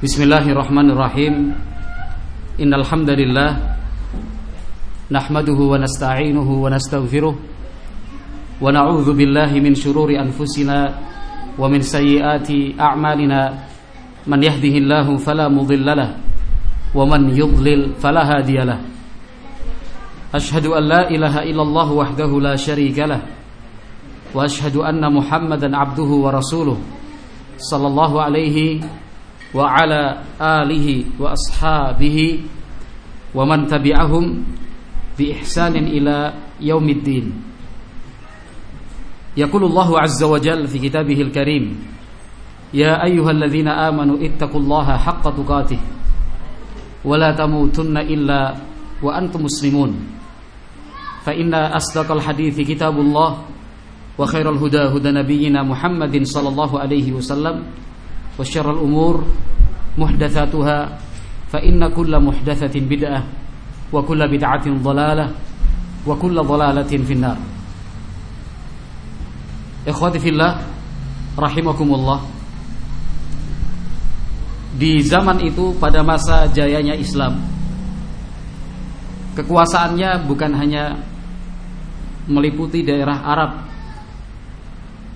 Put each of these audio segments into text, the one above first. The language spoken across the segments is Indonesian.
Bismillahirrahmanirrahim. Innal hamdalillah nahmaduhu wa nasta'inuhu wa nastaghfiruh wa na'udzu billahi min shururi anfusina wa min sayyiati a'malina. Man yahdihillahu fala mudhillalah wa man yudlil fala hadiyalah Ashhadu an la ilaha illallah wahdahu la sharika lah wa ashhadu anna Muhammadan 'abduhu wa rasuluh. Sallallahu alaihi وعلى آله وأصحابه ومن تبعهم بإحسان إلى يوم الدين. يقول الله عز وجل في كتابه الكريم يا أيها الذين آمنوا اتقوا الله حق تقاته ولا تموتن إلا وأنتم مسلمون. فإن أصدق الحديث كتاب الله وخير الهدى هدى نبينا محمد صلى الله عليه وسلم وشر الأمور محدثاتها فإن كل محدثة بدعة وكل بدعة ضلالة وكل ضلالة في النار إخواتي في الله رحمكم الله di zaman itu pada masa jayanya Islam kekuasaannya bukan hanya meliputi daerah Arab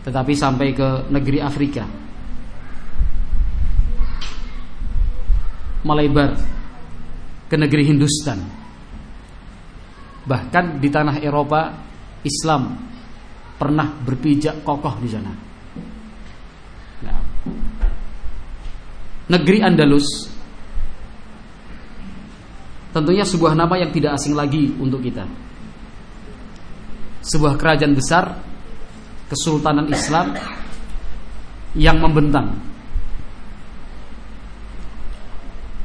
tetapi sampai ke negeri Afrika Melebar ke negeri Hindustan. Bahkan di tanah Eropa Islam pernah berpijak kokoh di sana. Nah, negeri Andalus tentunya sebuah nama yang tidak asing lagi untuk kita. Sebuah kerajaan besar kesultanan Islam yang membentang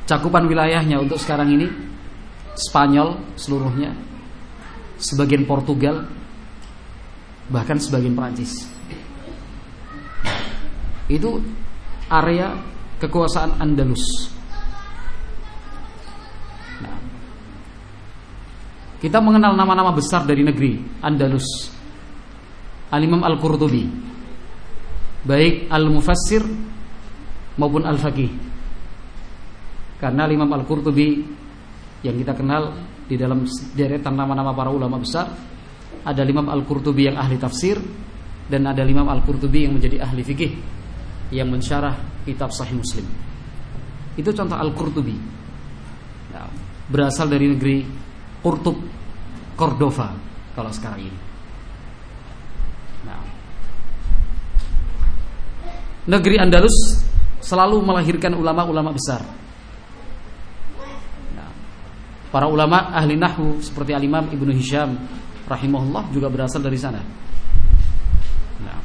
cakupan wilayahnya untuk sekarang ini Spanyol seluruhnya sebagian Portugal bahkan sebagian Prancis itu area kekuasaan Andalus. Nah, kita mengenal nama-nama besar dari negeri Andalus. Al-Imam Al-Qurtubi baik Al-Mufassir maupun Al-Faqih karena Imam Al-Qurtubi yang kita kenal di dalam deretan nama-nama para ulama besar ada Imam Al-Qurtubi yang ahli tafsir dan ada Imam Al-Qurtubi yang menjadi ahli fikih yang mensyarah kitab Sahih Muslim. Itu contoh Al-Qurtubi. Nah, berasal dari negeri Qurtub, Cordova kalau sekarang ini. Nah, negeri Andalus selalu melahirkan ulama-ulama besar. Para ulama ahli nahwu seperti Al-Imam Ibnu Hisham rahimahullah juga berasal dari sana. Nah.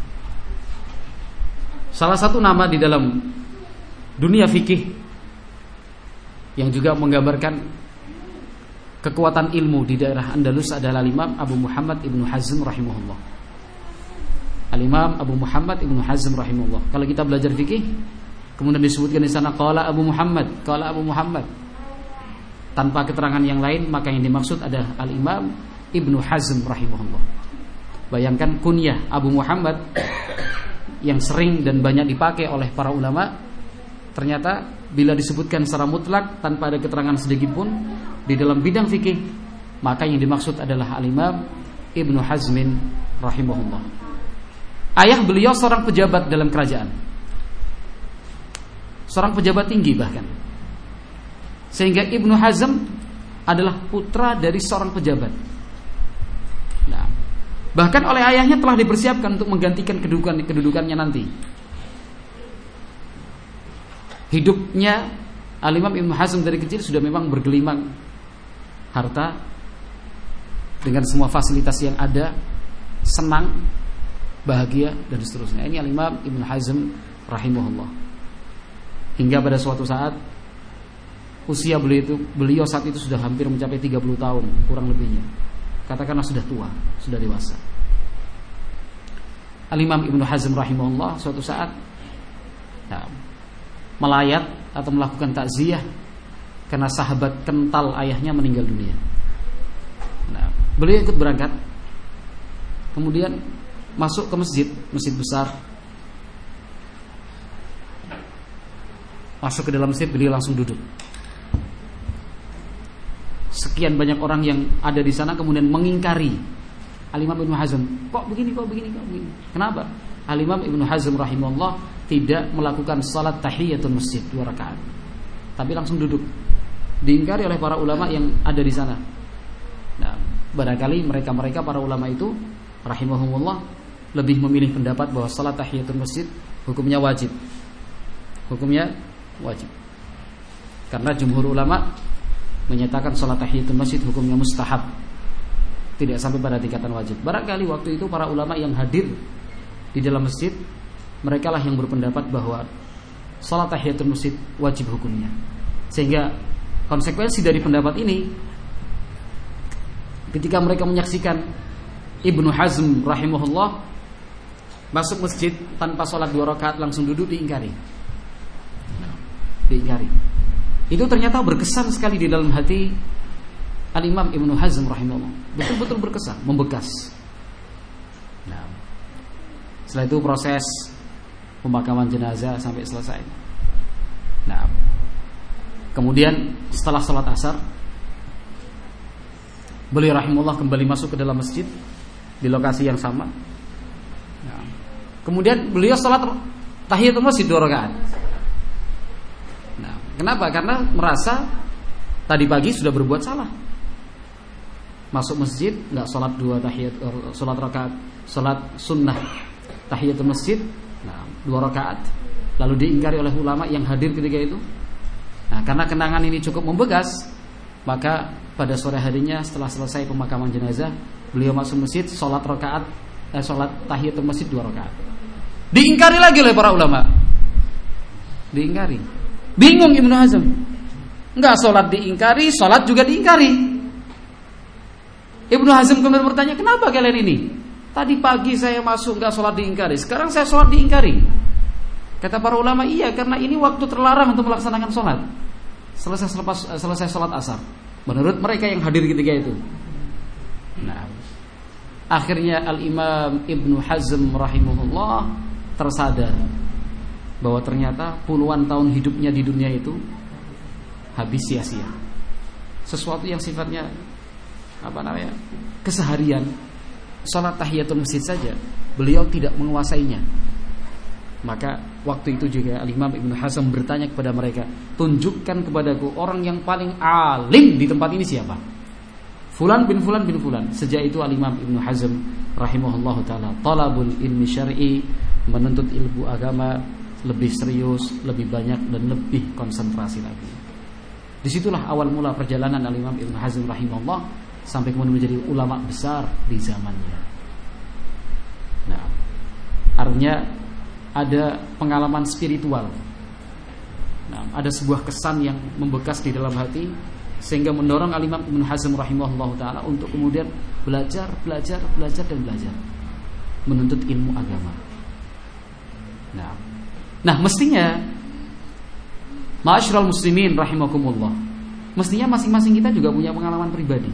Salah satu nama di dalam dunia fikih yang juga menggambarkan kekuatan ilmu di daerah Andalus adalah Imam Abu Muhammad Ibnu Hazm rahimahullah. Al-Imam Abu Muhammad Ibnu Hazm rahimahullah. Kalau kita belajar fikih kemudian disebutkan di sana qala Abu Muhammad, qala Abu Muhammad tanpa keterangan yang lain maka yang dimaksud adalah Al-Imam Ibnu Hazm rahimahullah. Bayangkan kunyah Abu Muhammad yang sering dan banyak dipakai oleh para ulama ternyata bila disebutkan secara mutlak tanpa ada keterangan sedikit pun di dalam bidang fikih maka yang dimaksud adalah Al-Imam Ibnu Hazmin rahimahullah. Ayah beliau seorang pejabat dalam kerajaan. Seorang pejabat tinggi bahkan. Sehingga Ibnu Hazm adalah putra dari seorang pejabat. Nah, bahkan oleh ayahnya telah dipersiapkan untuk menggantikan kedudukan kedudukannya nanti. Hidupnya Al-Imam Ibnu Hazm dari kecil sudah memang bergelimang harta dengan semua fasilitas yang ada, senang, bahagia dan seterusnya. Ini Al-Imam Ibnu Hazm rahimahullah. Hingga pada suatu saat usia beliau itu beliau saat itu sudah hampir mencapai 30 tahun kurang lebihnya. Katakanlah sudah tua sudah dewasa. Al Imam Ibnu Hazm rahimahullah suatu saat ya, melayat atau melakukan takziah karena sahabat kental ayahnya meninggal dunia. Nah, beliau ikut berangkat. Kemudian masuk ke masjid masjid besar. Masuk ke dalam masjid beliau langsung duduk. Sekian banyak orang yang ada di sana kemudian mengingkari Al-Imam Ibnu Hazm. Kok begini, kok begini, kok begini. Kenapa? Al-Imam Ibnu Hazm rahimahullah tidak melakukan salat tahiyatul masjid dua rakaat. Tapi langsung duduk. Diingkari oleh para ulama yang ada di sana. Nah, barangkali mereka-mereka para ulama itu rahimahumullah lebih memilih pendapat bahwa salat tahiyatul masjid hukumnya wajib. Hukumnya wajib. Karena jumhur ulama menyatakan sholat tahiyatul masjid hukumnya mustahab. Tidak sampai pada tingkatan wajib. Barangkali waktu itu para ulama yang hadir di dalam masjid mereka lah yang berpendapat bahwa sholat tahiyatul masjid wajib hukumnya. Sehingga konsekuensi dari pendapat ini ketika mereka menyaksikan Ibnu Hazm rahimahullah masuk masjid tanpa sholat dua rakaat langsung duduk diingkari. Diingkari itu ternyata berkesan sekali di dalam hati Al-Imam Ibnu Hazm rahimahullah. Betul-betul berkesan, membekas. Nah, setelah itu proses pemakaman jenazah sampai selesai. Nah, kemudian setelah sholat asar, beliau rahimahullah kembali masuk ke dalam masjid di lokasi yang sama. Nah, kemudian beliau sholat tahiyatul masjid dua rakaat. Kenapa? Karena merasa tadi pagi sudah berbuat salah. Masuk masjid nggak sholat dua tahiyat, eh, sholat rakaat, sholat sunnah tahiyatul masjid, nah, dua rakaat. Lalu diingkari oleh ulama yang hadir ketika itu. Nah, karena kenangan ini cukup membekas, maka pada sore harinya setelah selesai pemakaman jenazah, beliau masuk masjid, sholat rakaat, eh, sholat tahiyatul masjid dua rakaat. Diingkari lagi oleh para ulama. Diingkari. Bingung Ibnu Hazm. Enggak sholat diingkari, sholat juga diingkari. Ibnu Hazm kemudian bertanya, kenapa kalian ini? Tadi pagi saya masuk enggak sholat diingkari, sekarang saya sholat diingkari. Kata para ulama, iya karena ini waktu terlarang untuk melaksanakan sholat. Selesai selepas selesai sholat asar. Menurut mereka yang hadir ketika itu. Nah, akhirnya Al Imam Ibnu Hazm rahimahullah tersadar bahwa ternyata puluhan tahun hidupnya di dunia itu habis sia-sia. Sesuatu yang sifatnya apa namanya? keseharian salat tahiyatul masjid saja beliau tidak menguasainya. Maka waktu itu juga Al-Imam Ibnu Hazm bertanya kepada mereka, "Tunjukkan kepadaku orang yang paling alim di tempat ini siapa?" Fulan bin Fulan bin Fulan. Sejak itu Al-Imam Ibnu Hazm rahimahullahu taala talabul ilmi syar'i, menuntut ilmu agama lebih serius, lebih banyak dan lebih konsentrasi lagi. Di situlah awal mula perjalanan Al Imam Ibn Hazm rahimahullah sampai kemudian menjadi ulama besar di zamannya. Nah, artinya ada pengalaman spiritual. Nah, ada sebuah kesan yang membekas di dalam hati sehingga mendorong Al Imam Ibn Hazm rahimahullah taala untuk kemudian belajar, belajar, belajar dan belajar menuntut ilmu agama. Nah, Nah, mestinya Ma'asyiral muslimin rahimakumullah. Mestinya masing-masing kita juga punya pengalaman pribadi.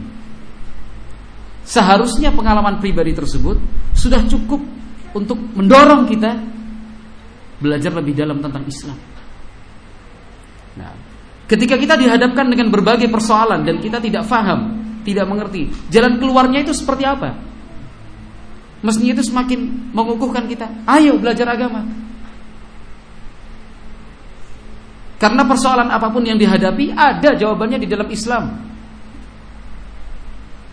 Seharusnya pengalaman pribadi tersebut sudah cukup untuk mendorong kita belajar lebih dalam tentang Islam. Nah, ketika kita dihadapkan dengan berbagai persoalan dan kita tidak faham, tidak mengerti, jalan keluarnya itu seperti apa? Mestinya itu semakin mengukuhkan kita. Ayo belajar agama. Karena persoalan apa pun yang dihadapi ada jawabannya di dalam Islam.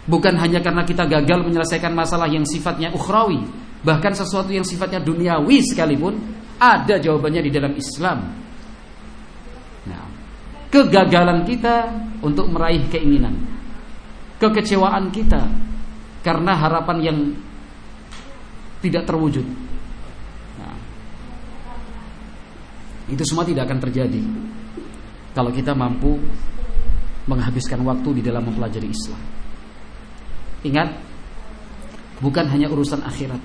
Bukan hanya karena kita gagal menyelesaikan masalah yang sifatnya ukhrawi, bahkan sesuatu yang sifatnya duniawi sekalipun ada jawabannya di dalam Islam. Nah, kegagalan kita untuk meraih keinginan, kekecewaan kita karena harapan yang tidak terwujud, Itu semua tidak akan terjadi kalau kita mampu menghabiskan waktu di dalam mempelajari Islam. Ingat, bukan hanya urusan akhirat.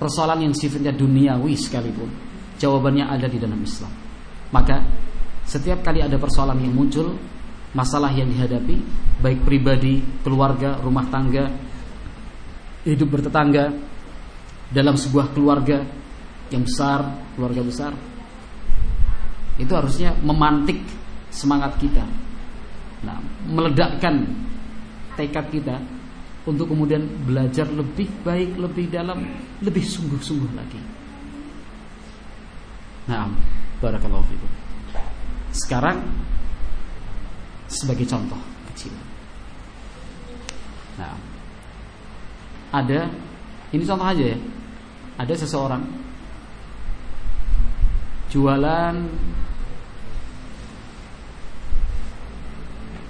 Persoalan yang sifatnya duniawi sekalipun, jawabannya ada di dalam Islam. Maka setiap kali ada persoalan yang muncul, masalah yang dihadapi, baik pribadi, keluarga, rumah tangga, hidup bertetangga, dalam sebuah keluarga yang besar, keluarga besar, Itu harusnya memantik semangat kita. Nah, meledakkan tekad kita untuk kemudian belajar lebih baik, lebih dalam, lebih sungguh-sungguh lagi. Nah, barakallahu fikum. Sekarang sebagai contoh kecil. Nah, ada ini contoh aja ya. Ada seseorang jualan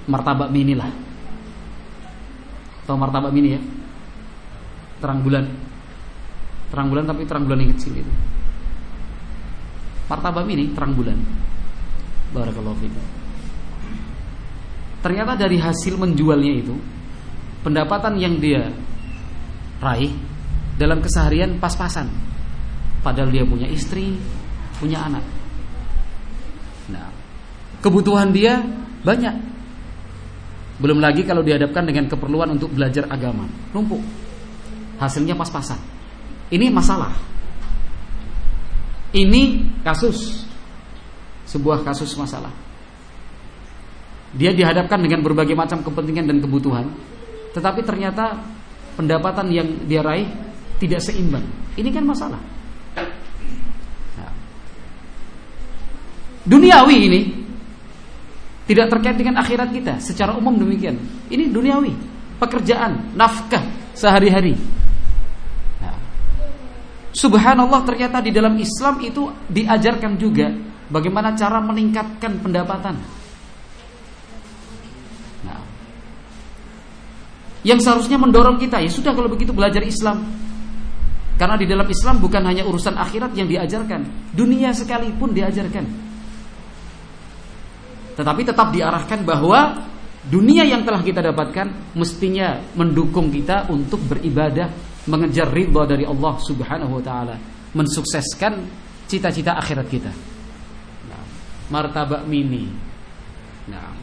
martabak mini lah. Atau martabak mini ya. Terang bulan. Terang bulan tapi terang bulan yang kecil itu. Martabak mini terang bulan. Barakallahu fikum. Ternyata dari hasil menjualnya itu pendapatan yang dia raih dalam keseharian pas-pasan. Padahal dia punya istri, punya anak. Nah, kebutuhan dia banyak. Belum lagi kalau dihadapkan dengan keperluan untuk belajar agama, numpuk. Hasilnya pas-pasan. Ini masalah. Ini kasus sebuah kasus masalah. Dia dihadapkan dengan berbagai macam kepentingan dan kebutuhan, tetapi ternyata pendapatan yang dia raih tidak seimbang. Ini kan masalah. Nah. Duniawi ini tidak terkait dengan akhirat kita secara umum demikian. Ini duniawi, pekerjaan, nafkah sehari-hari. Nah. Subhanallah ternyata di dalam Islam itu diajarkan juga bagaimana cara meningkatkan pendapatan. Nah, yang seharusnya mendorong kita ya sudah kalau begitu belajar Islam. Karena di dalam Islam bukan hanya urusan akhirat yang diajarkan, dunia sekalipun diajarkan. Tetapi tetap diarahkan bahwa dunia yang telah kita dapatkan mestinya mendukung kita untuk beribadah, mengejar ridha dari Allah Subhanahu wa taala, mensukseskan cita-cita akhirat kita. Nah, martabak mini. Nah,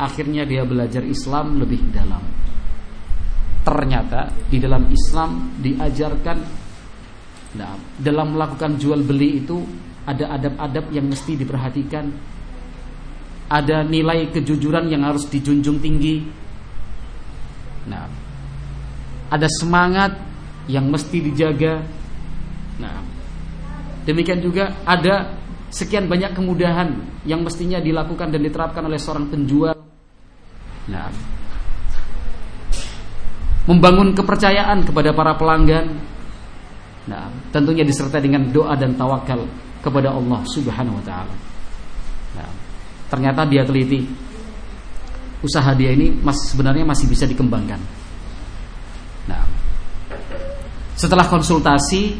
akhirnya dia belajar Islam lebih dalam. Ternyata di dalam Islam diajarkan Nah, dalam melakukan jual beli itu ada adab-adab yang mesti diperhatikan. Ada nilai kejujuran yang harus dijunjung tinggi. Nah, ada semangat yang mesti dijaga. Nah, demikian juga ada sekian banyak kemudahan yang mestinya dilakukan dan diterapkan oleh seorang penjual. Nah, membangun kepercayaan kepada para pelanggan Nah, tentunya disertai dengan doa dan tawakal kepada Allah Subhanahu wa taala. Nah, ternyata dia teliti usaha dia ini mas sebenarnya masih bisa dikembangkan. Nah, setelah konsultasi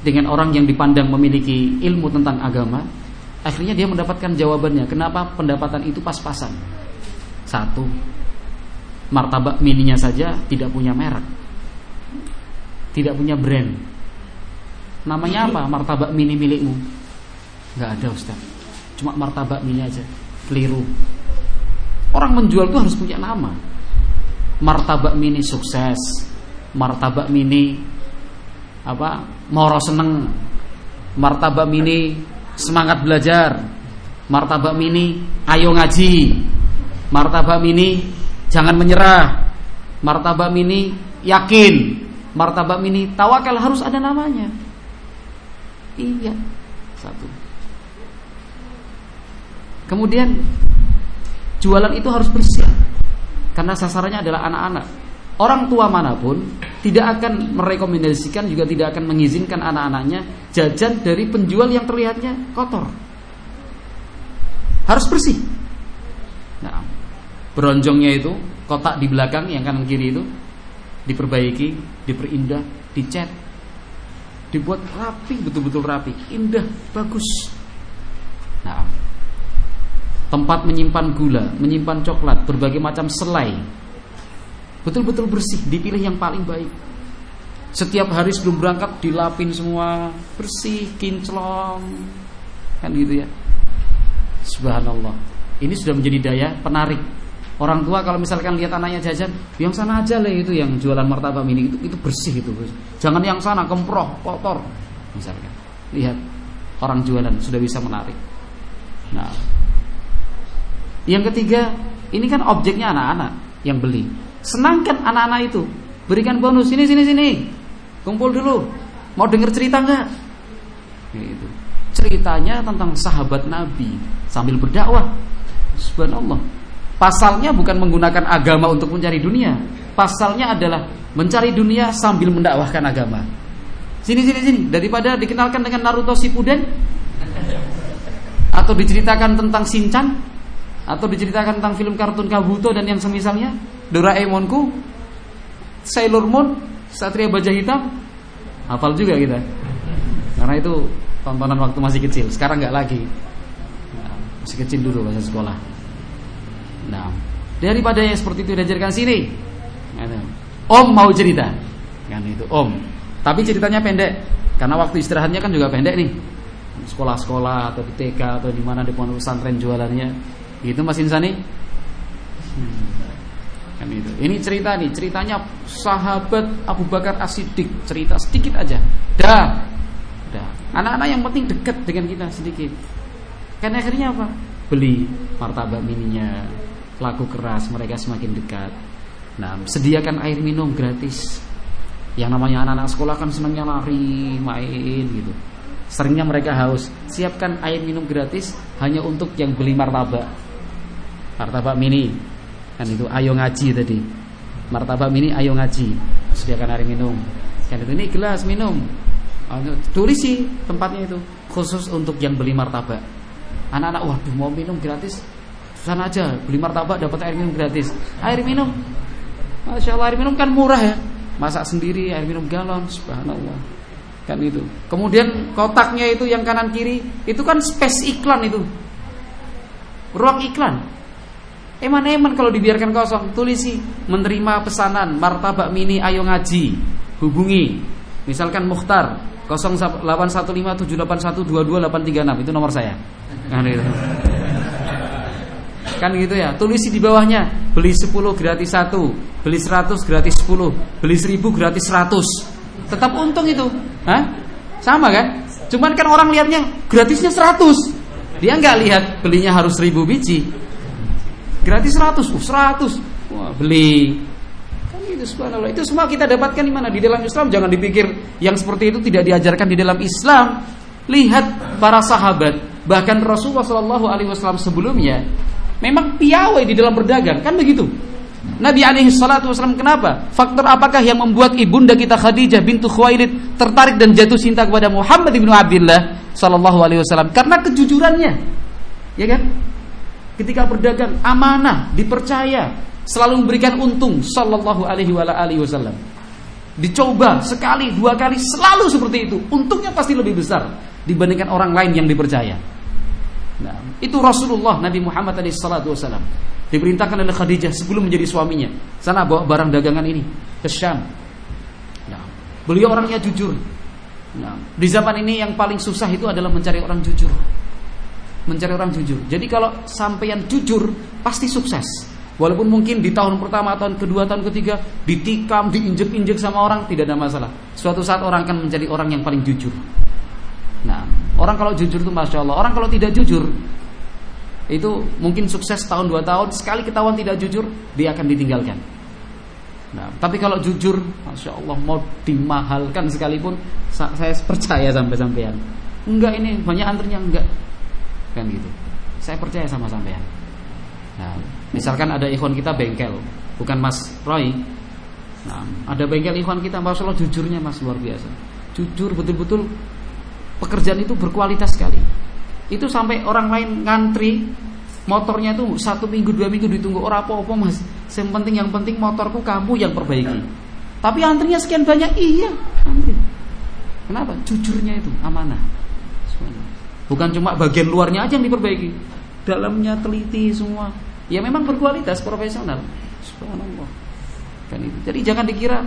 dengan orang yang dipandang memiliki ilmu tentang agama, akhirnya dia mendapatkan jawabannya. Kenapa pendapatan itu pas-pasan? Satu, martabak mininya saja tidak punya merek, tidak punya brand. Namanya apa? Martabak mini milikmu? Gak ada Ustaz. Cuma martabak mini aja. Keliru. Orang menjual itu harus punya nama. Martabak mini sukses. Martabak mini apa? Moro seneng. Martabak mini semangat belajar. Martabak mini ayo ngaji. Martabak mini jangan menyerah. Martabak mini yakin. Martabak mini tawakal harus ada namanya. Iya, satu. Kemudian jualan itu harus bersih karena sasarannya adalah anak-anak. Orang tua mana pun tidak akan merekomendasikan juga tidak akan mengizinkan anak-anaknya jajan dari penjual yang terlihatnya kotor. Harus bersih. Nah, beronjongnya itu kotak di belakang yang kanan kiri itu diperbaiki, diperindah, dicat, dibuat rapi betul-betul rapi indah bagus nah tempat menyimpan gula menyimpan coklat berbagai macam selai betul-betul bersih dipilih yang paling baik setiap hari sebelum berangkat dilapin semua bersih kinclong kan gitu ya subhanallah ini sudah menjadi daya penarik Orang tua kalau misalkan lihat anaknya jajan, yang sana aja lah itu yang jualan martabak mini itu itu bersih itu. Jangan yang sana kemproh, kotor. Misalkan. Lihat orang jualan sudah bisa menarik. Nah, yang ketiga, ini kan objeknya anak-anak yang beli. Senangkan anak-anak itu, berikan bonus sini sini sini, kumpul dulu. Mau denger cerita nggak? Gitu. Ceritanya tentang sahabat Nabi sambil berdakwah. Subhanallah. Pasalnya bukan menggunakan agama untuk mencari dunia. Pasalnya adalah mencari dunia sambil mendakwahkan agama. Sini sini sini daripada dikenalkan dengan Naruto Shippuden atau diceritakan tentang Shinchan atau diceritakan tentang film kartun Kabuto dan yang semisalnya, Doraemonku, Sailor Moon, Satria Baja Hitam, hafal juga kita. Karena itu tontonan waktu masih kecil, sekarang nggak lagi. Nah, masih kecil dulu masa sekolah. Nah, daripada yang seperti itu diajarkan sini. Om mau cerita. Kan itu, Om. Tapi ceritanya pendek karena waktu istirahatnya kan juga pendek nih. Sekolah-sekolah atau di TK atau di mana di pondok pesantren jualannya itu Mas Insani? Hmm. Kan itu. Ini cerita nih, ceritanya sahabat Abu Bakar As-Siddiq, cerita sedikit aja. Dah. Dah. Anak-anak yang penting dekat dengan kita sedikit. Kan akhirnya apa? Beli martabak mininya, laku keras, mereka semakin dekat. Nah, sediakan air minum gratis. Yang namanya anak-anak sekolah kan senangnya lari, main gitu. Seringnya mereka haus. Siapkan air minum gratis hanya untuk yang beli martabak martabak mini. Kan itu ayo ngaji tadi. Martabak mini ayo ngaji. Sediakan air minum. Kan itu ini gelas minum. Tulis sih tempatnya itu. Khusus untuk yang beli martabak. Anak-anak waduh mau minum gratis? Sana aja beli martabak dapat air minum gratis. Air minum? Masya Allah air minum kan murah ya. Masak sendiri air minum galon. Subhanallah. Kan itu. Kemudian kotaknya itu yang kanan kiri itu kan space iklan itu. Ruang iklan Eman-eman kalau dibiarkan kosong, tulisi menerima pesanan martabak mini ayo ngaji. Hubungi misalkan Mukhtar 081578122836 itu nomor saya. Kan gitu. Kan gitu ya. Tulisi di bawahnya beli 10 gratis 1, beli 100 gratis 10, beli 1000 gratis 100. Tetap untung itu. Hah? Sama kan? Cuman kan orang lihatnya gratisnya 100. Dia nggak lihat belinya harus 1000 biji Gratis 100, uh, 100. Wah, beli. Kan itu subhanallah. Itu semua kita dapatkan di mana? Di dalam Islam jangan dipikir yang seperti itu tidak diajarkan di dalam Islam. Lihat para sahabat, bahkan Rasulullah Shallallahu alaihi wasallam sebelumnya memang piawai di dalam berdagang, kan begitu? Nabi alaihi salatu wasallam kenapa? Faktor apakah yang membuat ibunda kita Khadijah bintu Khuwailid tertarik dan jatuh cinta kepada Muhammad bin Abdullah sallallahu alaihi wasallam? Karena kejujurannya. Ya kan? Ketika berdagang amanah, dipercaya, selalu memberikan untung sallallahu alaihi wasallam. Dicoba sekali, dua kali, selalu seperti itu. Untungnya pasti lebih besar dibandingkan orang lain yang dipercaya. Nah, itu Rasulullah Nabi Muhammad SAW diperintahkan oleh Khadijah sebelum menjadi suaminya. Sana bawa barang dagangan ini ke Syam. Nah, beliau orangnya jujur. Nah, di zaman ini yang paling susah itu adalah mencari orang jujur mencari orang jujur. Jadi kalau sampeyan jujur pasti sukses. Walaupun mungkin di tahun pertama, tahun kedua, tahun ketiga ditikam, diinjek-injek sama orang tidak ada masalah. Suatu saat orang akan menjadi orang yang paling jujur. Nah, orang kalau jujur itu masya Allah. Orang kalau tidak jujur itu mungkin sukses tahun dua tahun sekali ketahuan tidak jujur dia akan ditinggalkan. Nah, tapi kalau jujur, masya Allah mau dimahalkan sekalipun saya percaya sampai sampean. Enggak ini banyak antrinya enggak kan gitu. Saya percaya sama sampean. Nah misalkan ada ikhwan kita bengkel bukan Mas Roy. Nah ada bengkel ikhwan kita Masya Allah jujurnya Mas luar biasa. Jujur betul-betul pekerjaan itu berkualitas sekali. Itu sampai orang lain ngantri motornya itu satu minggu dua minggu ditunggu orang apa-apa mas. Yang penting yang penting motorku kamu yang perbaiki. Tapi antrinya sekian banyak iya antri kenapa? Jujurnya itu amanah Bukan cuma bagian luarnya aja yang diperbaiki. Dalamnya teliti semua. Ya memang berkualitas profesional. Subhanallah. Kan itu. Jadi jangan dikira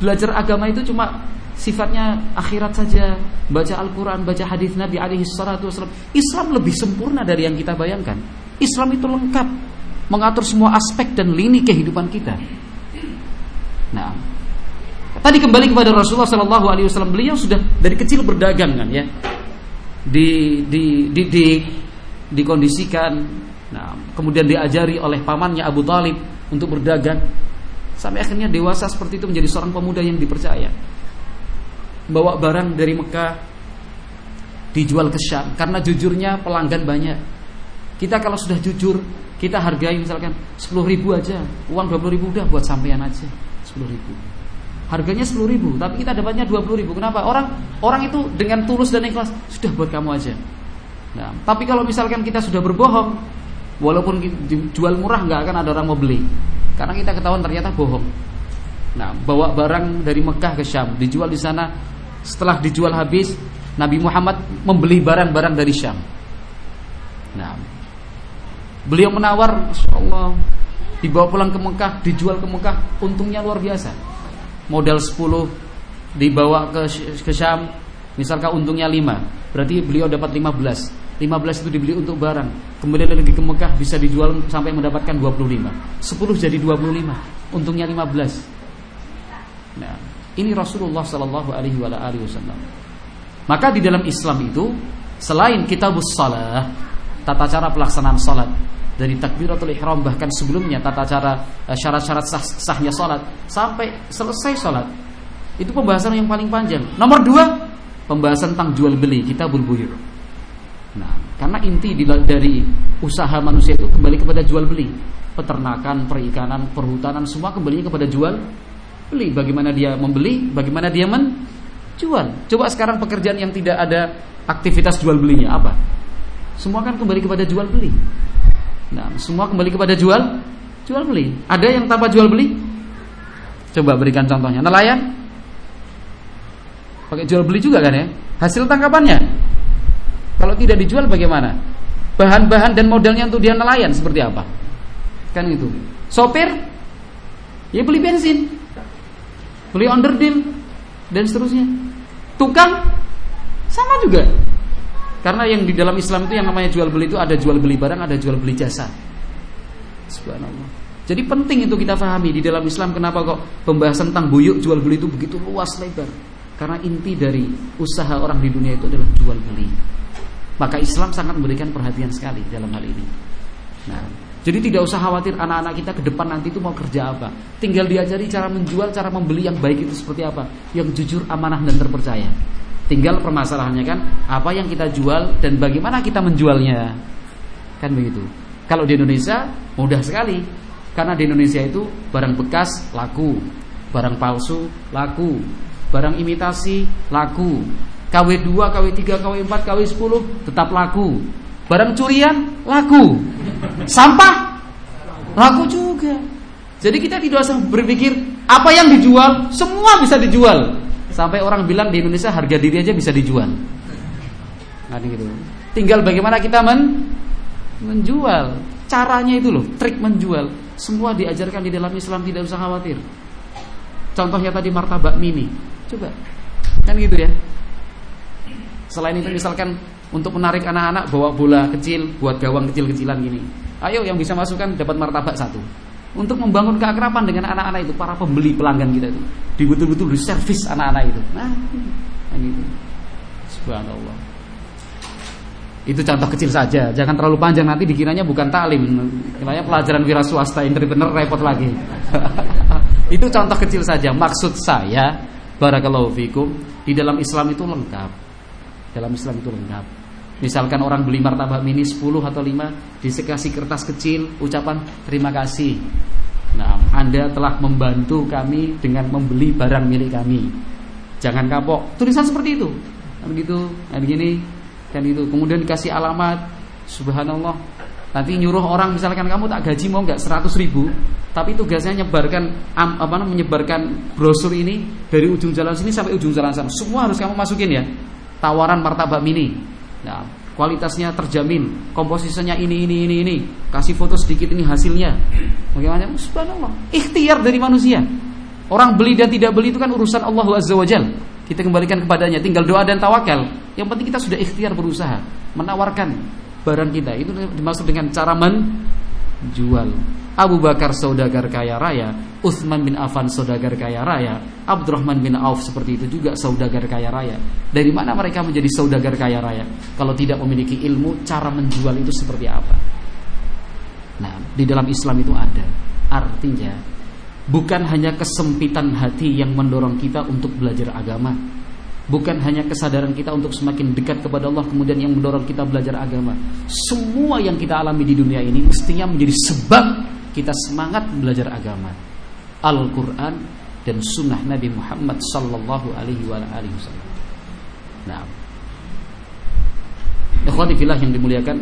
belajar agama itu cuma sifatnya akhirat saja, baca Al-Qur'an, baca hadis Nabi alaihi salatu wasallam. Islam lebih sempurna dari yang kita bayangkan. Islam itu lengkap mengatur semua aspek dan lini kehidupan kita. Nah, tadi kembali kepada Rasulullah Shallallahu Alaihi Wasallam beliau sudah dari kecil berdagang kan ya di di didik dikondisikan, nah, kemudian diajari oleh pamannya Abu Talib untuk berdagang, sampai akhirnya dewasa seperti itu menjadi seorang pemuda yang dipercaya. Bawa barang dari Mekah dijual ke Syam karena jujurnya pelanggan banyak. Kita kalau sudah jujur, kita hargai misalkan 10 ribu aja, uang 20 ribu udah buat sampean aja 10 ribu. Harganya 10 ribu, tapi kita dapatnya 20 ribu. Kenapa? Orang orang itu dengan tulus dan ikhlas sudah buat kamu aja. Nah, tapi kalau misalkan kita sudah berbohong, walaupun jual murah nggak akan ada orang mau beli, karena kita ketahuan ternyata bohong. Nah, bawa barang dari Mekah ke Syam, dijual di sana. Setelah dijual habis, Nabi Muhammad membeli barang-barang dari Syam. Nah, beliau menawar, Allah, dibawa pulang ke Mekah, dijual ke Mekah, untungnya luar biasa. Modal 10 dibawa ke ke Syam, misalkan untungnya 5, berarti beliau dapat 15. 15 itu dibeli untuk barang. Kemudian lagi ke Mekah bisa dijual sampai mendapatkan 25 10 jadi 25 Untungnya 15 Nah, ini Rasulullah Shallallahu Alaihi Wasallam. Maka di dalam Islam itu selain kitabus salah, tata cara pelaksanaan salat dari takbiratul ihram bahkan sebelumnya tata cara eh, syarat-syarat sah, sahnya salat sampai selesai salat. Itu pembahasan yang paling panjang. Nomor dua, pembahasan tentang jual beli kita berbuyur. Nah, karena inti dari usaha manusia itu kembali kepada jual beli. Peternakan, perikanan, perhutanan semua kembali kepada jual beli. Bagaimana dia membeli, bagaimana dia men jual. Coba sekarang pekerjaan yang tidak ada aktivitas jual belinya apa? Semua kan kembali kepada jual beli. Nah, semua kembali kepada jual jual beli. Ada yang tanpa jual beli? Coba berikan contohnya. Nelayan pakai jual beli juga kan ya? Hasil tangkapannya. Kalau tidak dijual bagaimana? Bahan-bahan dan modalnya untuk dia nelayan seperti apa? Kan itu. Sopir ya beli bensin. Beli underdeal dan seterusnya. Tukang sama juga. Karena yang di dalam Islam itu yang namanya jual beli itu ada jual beli barang, ada jual beli jasa. Subhanallah. Jadi penting itu kita pahami di dalam Islam kenapa kok pembahasan tentang buyuk jual beli itu begitu luas lebar. Karena inti dari usaha orang di dunia itu adalah jual beli. Maka Islam sangat memberikan perhatian sekali dalam hal ini. Nah, jadi tidak usah khawatir anak-anak kita ke depan nanti itu mau kerja apa. Tinggal diajari cara menjual, cara membeli yang baik itu seperti apa. Yang jujur, amanah dan terpercaya. Tinggal permasalahannya kan apa yang kita jual dan bagaimana kita menjualnya. Kan begitu. Kalau di Indonesia mudah sekali. Karena di Indonesia itu barang bekas laku, barang palsu laku, barang imitasi laku. KW2, KW3, KW4, KW10 tetap laku. Barang curian laku. Sampah laku juga. Jadi kita tidak usah berpikir apa yang dijual semua bisa dijual. Sampai orang bilang di Indonesia harga diri aja bisa dijual. Nah, gitu. Tinggal bagaimana kita men menjual. Caranya itu loh, trik menjual. Semua diajarkan di dalam Islam tidak usah khawatir. Contohnya tadi martabak mini. Coba. Kan gitu ya. Selain itu misalkan untuk menarik anak-anak bawa bola kecil buat gawang kecil-kecilan gini. Ayo yang bisa masukkan dapat martabak satu. Untuk membangun keakraban dengan anak-anak itu para pembeli pelanggan kita itu, di betul-betul di servis anak-anak itu. Nah, ini itu. Subhanallah. Itu contoh kecil saja, jangan terlalu panjang nanti dikiranya bukan taklim, kiranya pelajaran wira swasta entrepreneur repot lagi. itu contoh kecil saja. Maksud saya, barakallahu fikum, di dalam Islam itu lengkap. Dalam Islam itu lengkap. Misalkan orang beli martabak mini 10 atau 5 Dikasih kertas kecil Ucapan terima kasih. Nah Anda telah membantu kami Dengan membeli barang milik kami. Jangan kapok. Tulisan seperti itu. Kan gitu Kan gini Kan itu Kemudian dikasih alamat Subhanallah. Nanti nyuruh orang misalkan kamu tak gaji mau nggak 100 ribu? Tapi tugasnya menyebarkan apa menyebarkan brosur ini Dari ujung jalan sini sampai ujung jalan sana. Semua harus kamu masukin ya. Tawaran martabak mini Nah, kualitasnya terjamin, komposisinya ini ini ini ini. Kasih foto sedikit ini hasilnya. Bagaimana? Subhanallah. Ikhtiar dari manusia. Orang beli dan tidak beli itu kan urusan Allah Azza wa Jal. Kita kembalikan kepadanya, tinggal doa dan tawakal. Yang penting kita sudah ikhtiar berusaha menawarkan barang kita. Itu dimaksud dengan cara menjual. Abu Bakar saudagar kaya raya, Uthman bin Affan saudagar kaya raya, Abdurrahman bin Auf seperti itu juga saudagar kaya raya. Dari mana mereka menjadi saudagar kaya raya? Kalau tidak memiliki ilmu, cara menjual itu seperti apa? Nah, di dalam Islam itu ada. Artinya, bukan hanya kesempitan hati yang mendorong kita untuk belajar agama, bukan hanya kesadaran kita untuk semakin dekat kepada Allah kemudian yang mendorong kita belajar agama. Semua yang kita alami di dunia ini mestinya menjadi sebab kita semangat belajar agama. Al-Qur'an dan sunnah Nabi Muhammad sallallahu alaihi wasallam. Nah. Ikhwati fillah yang dimuliakan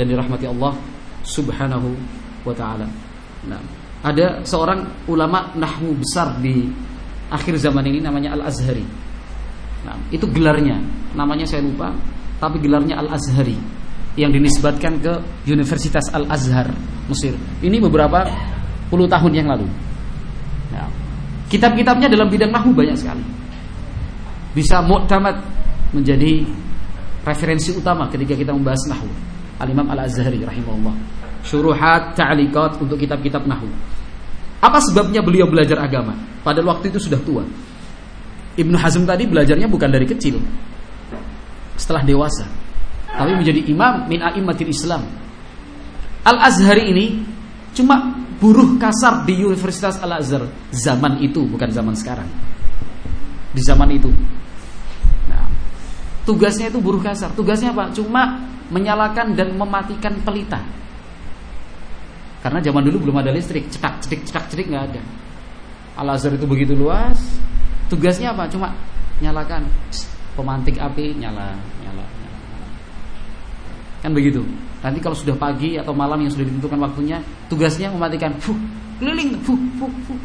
dan dirahmati Allah Subhanahu wa taala. Nah, ada seorang ulama nahwu besar di akhir zaman ini namanya Al-Azhari. Nah, itu gelarnya. Namanya saya lupa, tapi gelarnya Al-Azhari yang dinisbatkan ke Universitas Al-Azhar Mesir. Ini beberapa puluh tahun yang lalu. Nah, kitab-kitabnya dalam bidang nahwu banyak sekali. Bisa mu'tamad menjadi referensi utama ketika kita membahas nahwu. Al-Imam Al-Azhari rahimahullah. Syuruhat, ta'liqat untuk kitab-kitab nahwu. Apa sebabnya beliau belajar agama? Pada waktu itu sudah tua. Ibnu Hazm tadi belajarnya bukan dari kecil. Setelah dewasa. Tapi menjadi imam min a'immatil Islam. Al-Azhari ini cuma buruh kasar di Universitas Al-Azhar zaman itu, bukan zaman sekarang. Di zaman itu. Nah, tugasnya itu buruh kasar. Tugasnya apa? Cuma menyalakan dan mematikan pelita. Karena zaman dulu belum ada listrik, cetak cetik cetak cetik nggak ada. Al Azhar itu begitu luas, Tugasnya apa? Cuma nyalakan pemantik api nyala. Kan begitu. Nanti kalau sudah pagi atau malam yang sudah ditentukan waktunya, tugasnya mematikan fuh, keliling fuh, fuh, fuh.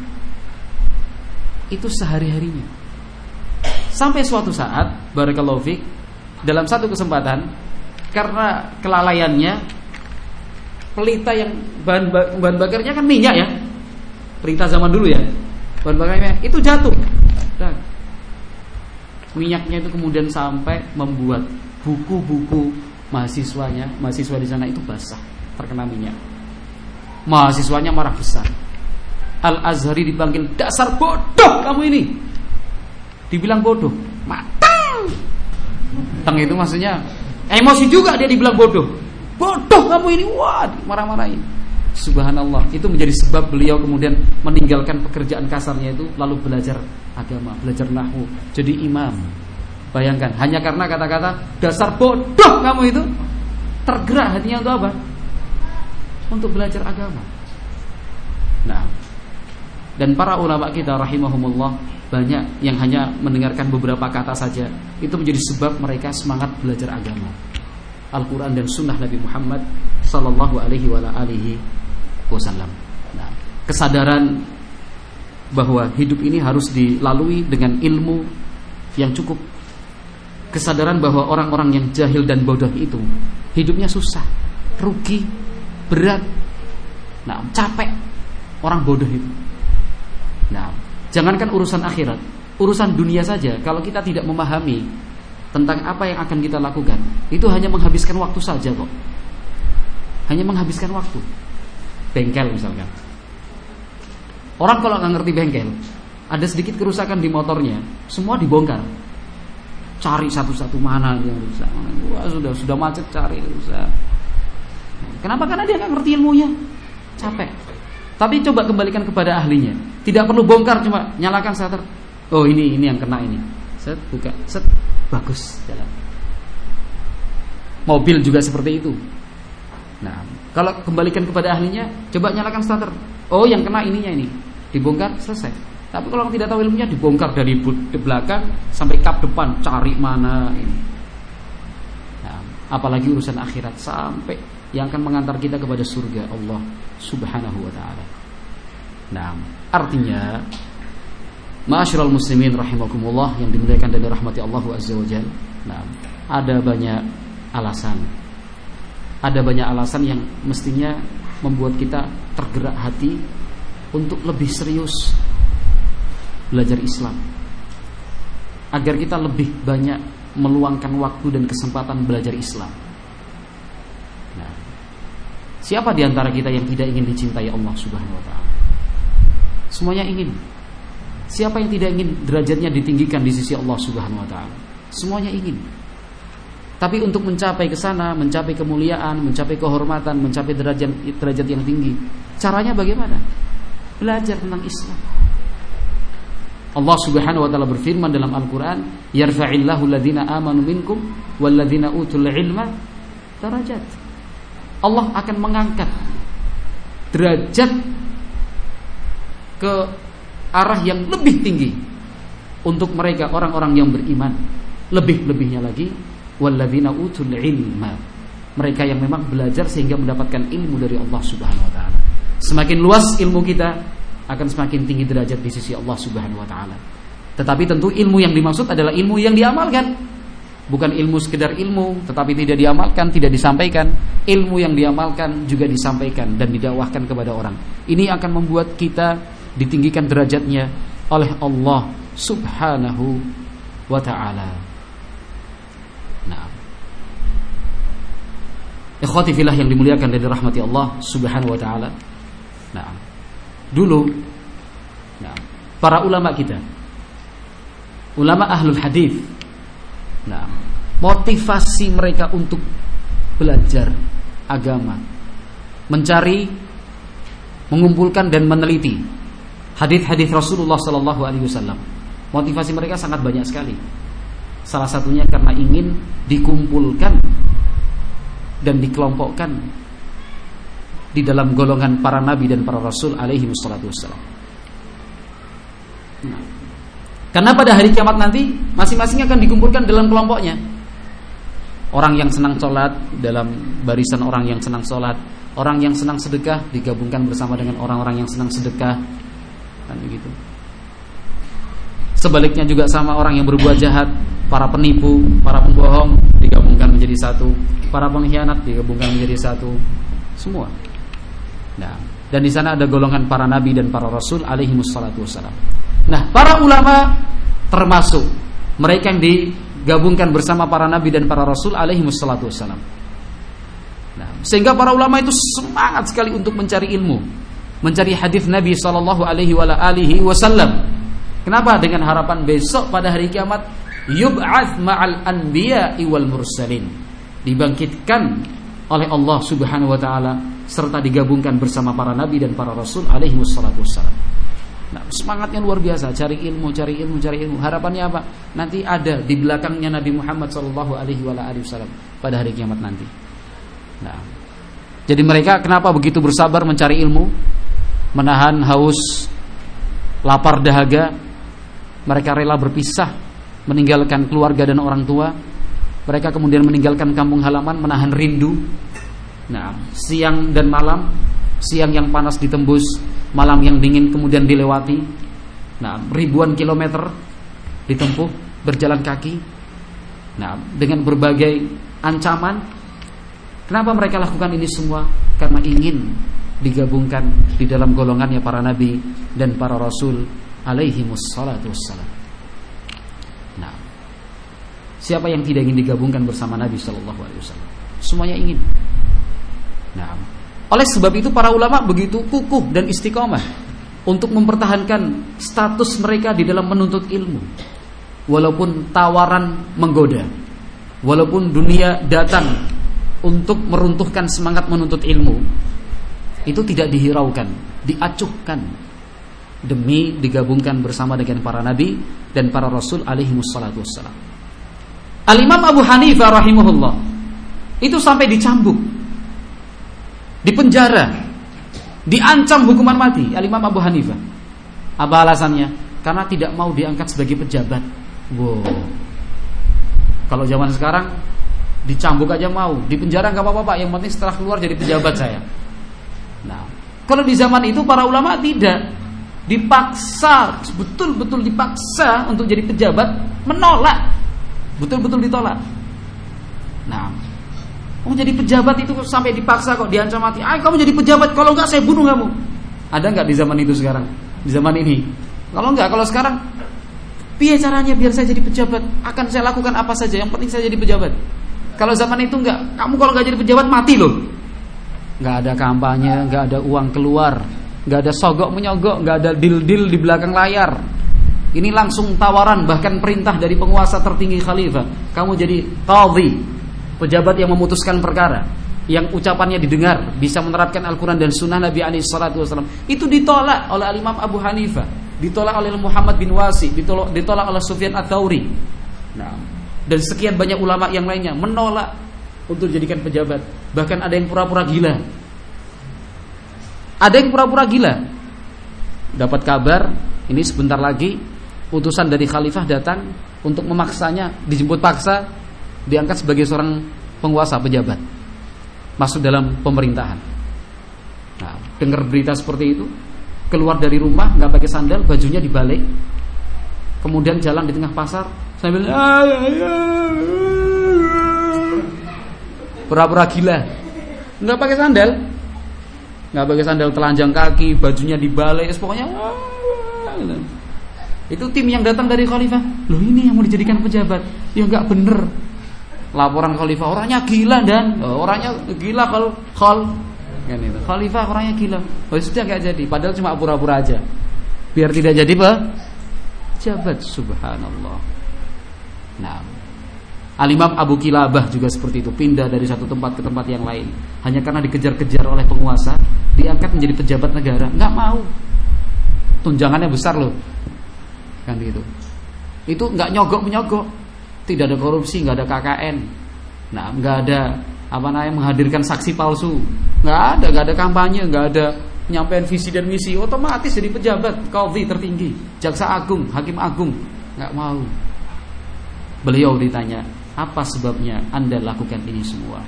Itu sehari-harinya. Sampai suatu saat, barakallahu dalam satu kesempatan karena kelalaiannya pelita yang bahan, bahan bakarnya kan minyak ya. Pelita zaman dulu ya. Bahan bakarnya itu jatuh dan minyaknya itu kemudian sampai membuat buku-buku mahasiswanya, mahasiswa di sana itu basah terkena minyak. Mahasiswanya marah besar. Al Azhari dipanggil dasar bodoh kamu ini. Dibilang bodoh, matang. Teng itu maksudnya emosi juga dia dibilang bodoh. Bodoh kamu ini, wah marah-marahin. Subhanallah, itu menjadi sebab beliau kemudian meninggalkan pekerjaan kasarnya itu lalu belajar agama, belajar nahwu, jadi imam. Bayangkan, hanya karena kata-kata dasar bodoh kamu itu tergerak hatinya untuk apa? Untuk belajar agama. Nah, dan para ulama kita rahimahumullah banyak yang hanya mendengarkan beberapa kata saja itu menjadi sebab mereka semangat belajar agama. Al-Quran dan Sunnah Nabi Muhammad Sallallahu Alaihi Wasallam. Nah, kesadaran bahwa hidup ini harus dilalui dengan ilmu yang cukup. Kesadaran bahwa orang-orang yang jahil dan bodoh itu hidupnya susah, rugi, berat, nah capek orang bodoh itu. Nah, jangankan urusan akhirat, urusan dunia saja kalau kita tidak memahami tentang apa yang akan kita lakukan, itu hanya menghabiskan waktu saja kok. Hanya menghabiskan waktu. Bengkel misalkan Orang kalau nggak ngerti bengkel, ada sedikit kerusakan di motornya, semua dibongkar. Cari satu-satu mana yang rusak. Wah sudah sudah macet cari rusak. Kenapa? Karena dia nggak ngerti ilmunya, capek. Tapi coba kembalikan kepada ahlinya. Tidak perlu bongkar, cuma nyalakan starter. Oh ini ini yang kena ini. Set buka, set bagus jalan. Mobil juga seperti itu. Nah, kalau kembalikan kepada ahlinya, coba nyalakan starter. Oh, yang kena ininya ini dibongkar selesai. Tapi kalau tidak tahu ilmunya dibongkar dari belakang sampai kap depan cari mana ini. Nah, apalagi urusan akhirat sampai yang akan mengantar kita kepada surga Allah Subhanahu wa taala. Nah, artinya Ma'asyiral muslimin rahimakumullah yang dimuliakan dan dirahmati Allah Azza wa Jalla. Nah, ada banyak alasan. Ada banyak alasan yang mestinya membuat kita tergerak hati untuk lebih serius belajar Islam agar kita lebih banyak meluangkan waktu dan kesempatan belajar Islam. Nah, Siapa di antara kita yang tidak ingin dicintai Allah Subhanahu wa taala? Semuanya ingin. Siapa yang tidak ingin derajatnya ditinggikan di sisi Allah Subhanahu wa taala? Semuanya ingin. Tapi untuk mencapai ke sana, mencapai kemuliaan, mencapai kehormatan, mencapai derajat derajat yang tinggi, caranya bagaimana? Belajar tentang Islam. Allah Subhanahu wa taala berfirman dalam Al-Qur'an, "Yarfa'illahu alladhina amanu minkum walladzina utul ilma darajat." Allah akan mengangkat derajat ke arah yang lebih tinggi untuk mereka orang-orang yang beriman. Lebih-lebihnya lagi walladzina utul ilma. Mereka yang memang belajar sehingga mendapatkan ilmu dari Allah Subhanahu wa taala. Semakin luas ilmu kita akan semakin tinggi derajat di sisi Allah Subhanahu wa taala. Tetapi tentu ilmu yang dimaksud adalah ilmu yang diamalkan. Bukan ilmu sekedar ilmu tetapi tidak diamalkan, tidak disampaikan. Ilmu yang diamalkan juga disampaikan dan didakwahkan kepada orang. Ini akan membuat kita ditinggikan derajatnya oleh Allah Subhanahu wa taala. Nah. Ikhwati fillah yang dimuliakan dari rahmati Allah Subhanahu wa taala. Nah. Dulu nah, para ulama kita ulama ahlul hadis nah, motivasi mereka untuk belajar agama mencari mengumpulkan dan meneliti hadis-hadis Rasulullah Sallallahu Alaihi Wasallam. Motivasi mereka sangat banyak sekali. Salah satunya karena ingin dikumpulkan dan dikelompokkan di dalam golongan para nabi dan para rasul alaihi wassalatu wassalam. Nah, karena pada hari kiamat nanti masing-masing akan dikumpulkan dalam kelompoknya. Orang yang senang sholat dalam barisan orang yang senang sholat, orang yang senang sedekah digabungkan bersama dengan orang-orang yang senang sedekah, kan begitu. Sebaliknya juga sama orang yang berbuat jahat, para penipu, para pembohong digabungkan menjadi satu, para pengkhianat digabungkan menjadi satu, semua. Nah, dan di sana ada golongan para nabi dan para rasul alaihi wassalatu wassalam. Nah, para ulama termasuk mereka yang digabungkan bersama para nabi dan para rasul alaihi wassalatu wassalam. Nah, sehingga para ulama itu semangat sekali untuk mencari ilmu, mencari hadis Nabi sallallahu alaihi wasallam. Kenapa? Dengan harapan besok pada hari kiamat yub'ats ma'al anbiya'i wal mursalin. Dibangkitkan oleh Allah Subhanahu wa taala serta digabungkan bersama para nabi dan para rasul alaihi wassalatu wassalam. Nah, semangatnya luar biasa, cari ilmu, cari ilmu, cari ilmu. Harapannya apa? Nanti ada di belakangnya Nabi Muhammad sallallahu alaihi wasallam pada hari kiamat nanti. Nah, jadi mereka kenapa begitu bersabar mencari ilmu, menahan haus, lapar dahaga, mereka rela berpisah, meninggalkan keluarga dan orang tua. Mereka kemudian meninggalkan kampung halaman, menahan rindu. Nah, siang dan malam, siang yang panas ditembus, malam yang dingin kemudian dilewati. Nah, ribuan kilometer ditempuh berjalan kaki. Nah, dengan berbagai ancaman. Kenapa mereka lakukan ini semua? Karena ingin digabungkan di dalam golongannya para nabi dan para rasul alaihi wassalatu wassalam. Nah, siapa yang tidak ingin digabungkan bersama Nabi Shallallahu Alaihi Wasallam? Semuanya ingin. Nah, oleh sebab itu para ulama begitu kukuh dan istiqomah untuk mempertahankan status mereka di dalam menuntut ilmu, walaupun tawaran menggoda, walaupun dunia datang untuk meruntuhkan semangat menuntut ilmu, itu tidak dihiraukan, diacuhkan demi digabungkan bersama dengan para nabi dan para rasul alaihi wassalatu wassalam. Al-Imam Abu Hanifah rahimahullah itu sampai dicambuk, dipenjara, diancam hukuman mati Al-Imam Abu Hanifah. Apa alasannya? Karena tidak mau diangkat sebagai pejabat. Wow. Kalau zaman sekarang dicambuk aja mau, dipenjara nggak apa-apa Pak, yang penting setelah keluar jadi pejabat saya. Nah, kalau di zaman itu para ulama tidak dipaksa, betul-betul dipaksa untuk jadi pejabat, menolak, betul-betul ditolak. Nah, kamu jadi pejabat itu sampai dipaksa kok diancam mati. Ayo kamu jadi pejabat, kalau enggak saya bunuh kamu. Ada enggak di zaman itu sekarang? Di zaman ini? Kalau enggak, kalau sekarang Piye caranya biar saya jadi pejabat? Akan saya lakukan apa saja, yang penting saya jadi pejabat. Kalau zaman itu enggak, kamu kalau enggak jadi pejabat mati loh. nggak ada kampanye, nggak ada uang keluar, nggak ada sogok menyogok, nggak ada deal-deal di belakang layar. Ini langsung tawaran bahkan perintah dari penguasa tertinggi khalifah. Kamu jadi qadhi, pejabat yang memutuskan perkara, yang ucapannya didengar, bisa menerapkan Al-Quran dan Sunnah Nabi alaihi wasallam. Itu ditolak oleh Imam Abu Hanifah, ditolak oleh Muhammad bin Wasi, ditolak, ditolak oleh Sufyan Ats-Tsauri. Nah, dan sekian banyak ulama yang lainnya menolak untuk dijadikan pejabat. Bahkan ada yang pura-pura gila. Ada yang pura-pura gila. Dapat kabar, ini sebentar lagi utusan dari khalifah datang untuk memaksanya, dijemput paksa, diangkat sebagai seorang penguasa pejabat. Masuk dalam pemerintahan. Nah, dengar berita seperti itu, keluar dari rumah nggak pakai sandal, bajunya dibalik, kemudian jalan di tengah pasar sambil pura-pura gila, nggak pakai sandal, nggak pakai sandal telanjang kaki, bajunya dibalik, pokoknya gitu. itu tim yang datang dari khalifah. Loh ini yang mau dijadikan pejabat, ya nggak bener. Laporan khalifah orangnya gila dan oh, orangnya gila kalau khal kan. Khalifah orangnya gila. Oh sudah nggak jadi, padahal cuma pura-pura aja. Biar tidak jadi apa? Jabat subhanallah. Nah, Al-Imam Abu Kilabah juga seperti itu, pindah dari satu tempat ke tempat yang lain. Hanya karena dikejar-kejar oleh penguasa, diangkat menjadi pejabat negara. Nggak mau. Tunjangannya besar loh. Kan gitu. Itu nggak nyogok menyogok. Tidak ada korupsi, nggak ada KKN. Nah, nggak ada apa namanya menghadirkan saksi palsu. Nggak ada, nggak ada kampanye, nggak ada penyampaian visi dan misi. Otomatis jadi pejabat, kaudi tertinggi, jaksa agung, hakim agung. Nggak mau. Beliau ditanya, apa sebabnya Anda lakukan ini semua?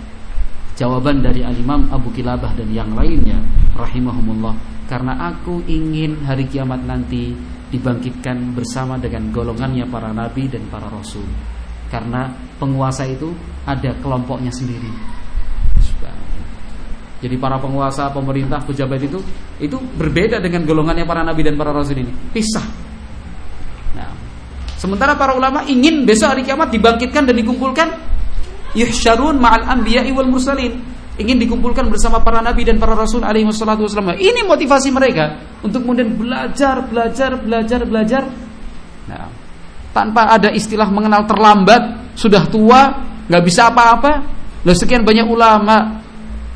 Jawaban dari Al-Imam Abu Kilabah dan yang lainnya rahimahumullah karena aku ingin hari kiamat nanti dibangkitkan bersama dengan golongannya para nabi dan para rasul. Karena penguasa itu ada kelompoknya sendiri. Jadi para penguasa, pemerintah, pejabat itu itu berbeda dengan golongannya para nabi dan para rasul ini. Pisah. Nah, sementara para ulama ingin besok hari kiamat dibangkitkan dan dikumpulkan yuhsyarun ma'al anbiya'i wal mursalin. Ingin dikumpulkan bersama para nabi dan para rasul alaihi wassalatu wasallam. Ini motivasi mereka untuk kemudian belajar, belajar, belajar, belajar. Nah, tanpa ada istilah mengenal terlambat, sudah tua, nggak bisa apa-apa. Loh sekian banyak ulama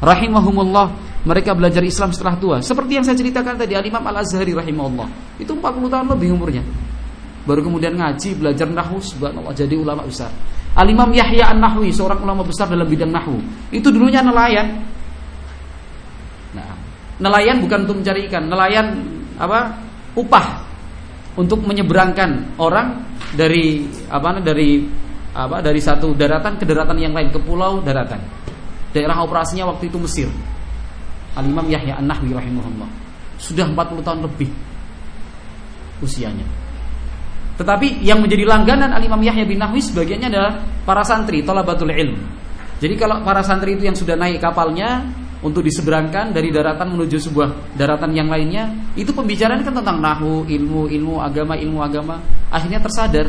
rahimahumullah mereka belajar Islam setelah tua. Seperti yang saya ceritakan tadi Al-Imam Al-Azhari rahimahullah. Itu 40 tahun lebih umurnya. Baru kemudian ngaji, belajar nahwu, subhanallah jadi ulama besar. Al-Imam Yahya An-Nahwi, seorang ulama besar dalam bidang nahwu. Itu dulunya nelayan. Nah, nelayan bukan untuk mencari ikan, nelayan apa? upah untuk menyeberangkan orang dari apa dari apa dari satu daratan ke daratan yang lain ke pulau daratan. Daerah operasinya waktu itu Mesir. Al-Imam Yahya An-Nahwi rahimahullah. Sudah 40 tahun lebih usianya. Tetapi yang menjadi langganan Al-Imam Yahya bin Nahwi sebagiannya adalah para santri, talabatul ilm. Jadi kalau para santri itu yang sudah naik kapalnya untuk diseberangkan dari daratan menuju sebuah daratan yang lainnya, itu pembicaraan kan tentang nahu, ilmu, ilmu agama, ilmu agama. Akhirnya tersadar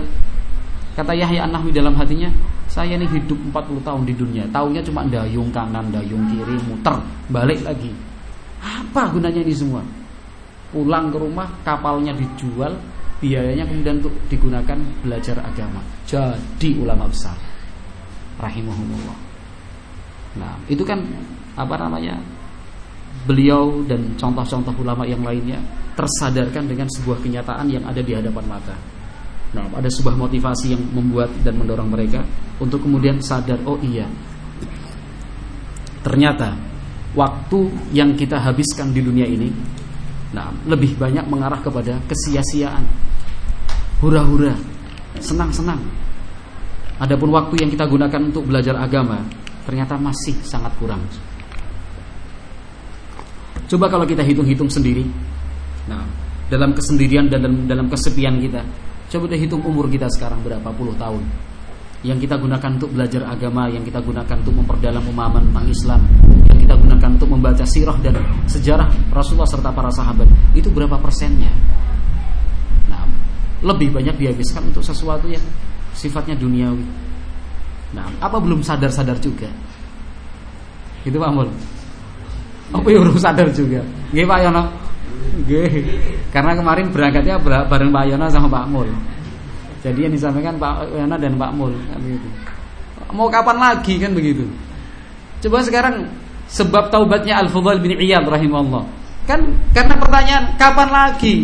kata Yahya An-Nahwi dalam hatinya, saya ini hidup 40 tahun di dunia, taunya cuma dayung kanan, dayung kiri, muter, balik lagi. Apa gunanya ini semua? Pulang ke rumah, kapalnya dijual, biayanya kemudian untuk digunakan belajar agama. Jadi ulama besar. Rahimahumullah. Nah, itu kan apa namanya? Beliau dan contoh-contoh ulama yang lainnya tersadarkan dengan sebuah kenyataan yang ada di hadapan mata. Nah, ada sebuah motivasi yang membuat dan mendorong mereka untuk kemudian sadar, oh iya. Ternyata waktu yang kita habiskan di dunia ini nah, lebih banyak mengarah kepada kesia-siaan. Hura-hura, senang-senang. Adapun waktu yang kita gunakan untuk belajar agama ternyata masih sangat kurang. Coba kalau kita hitung-hitung sendiri. Nah, dalam kesendirian dan dalam, dalam kesepian kita, coba deh hitung umur kita sekarang berapa puluh tahun. Yang kita gunakan untuk belajar agama, yang kita gunakan untuk memperdalam pemahaman tentang Islam, yang kita gunakan untuk membaca sirah dan sejarah Rasulullah serta para sahabat, itu berapa persennya? Nah, lebih banyak dihabiskan untuk sesuatu yang sifatnya duniawi. Nah, apa belum sadar-sadar juga? Itu Pak Mul. Apa ya urus sadar juga. Nggih Pak Yono. Nggih. Karena kemarin berangkatnya bareng Pak Yono sama Pak Mul. Jadi yang disampaikan Pak Yono dan Pak Mul kan begitu. Mau kapan lagi kan begitu. Coba sekarang sebab taubatnya Al-Fudail bin Iyad rahimahullah. Kan karena pertanyaan kapan lagi?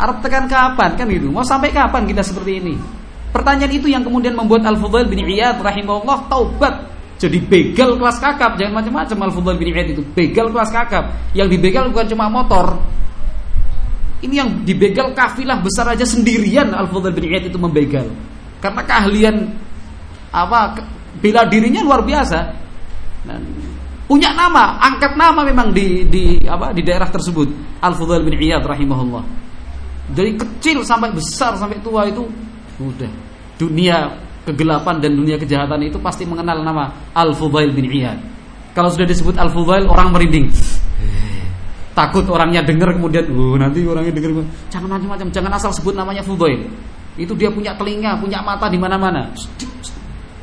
Arab tekan kapan kan gitu. Mau sampai kapan kita seperti ini? Pertanyaan itu yang kemudian membuat Al-Fudail bin Iyad rahimahullah taubat jadi begal kelas kakap, jangan macam-macam Al-Fudail bin Iyad itu begal kelas kakap. Yang dibegal bukan cuma motor. Ini yang dibegal kafilah besar aja sendirian Al-Fudail bin Iyad itu membegal. Karena keahlian apa bela dirinya luar biasa. Dan punya nama, angkat nama memang di di apa di daerah tersebut. Al-Fudail bin Iyad rahimahullah. Dari kecil sampai besar sampai tua itu udah dunia kegelapan dan dunia kejahatan itu pasti mengenal nama Al-Fudail bin Iyad. Kalau sudah disebut Al-Fudail orang merinding. Takut orangnya dengar kemudian, oh nanti orangnya dengar jangan macam-macam, jangan asal sebut namanya Fudail. Itu dia punya telinga, punya mata di mana-mana.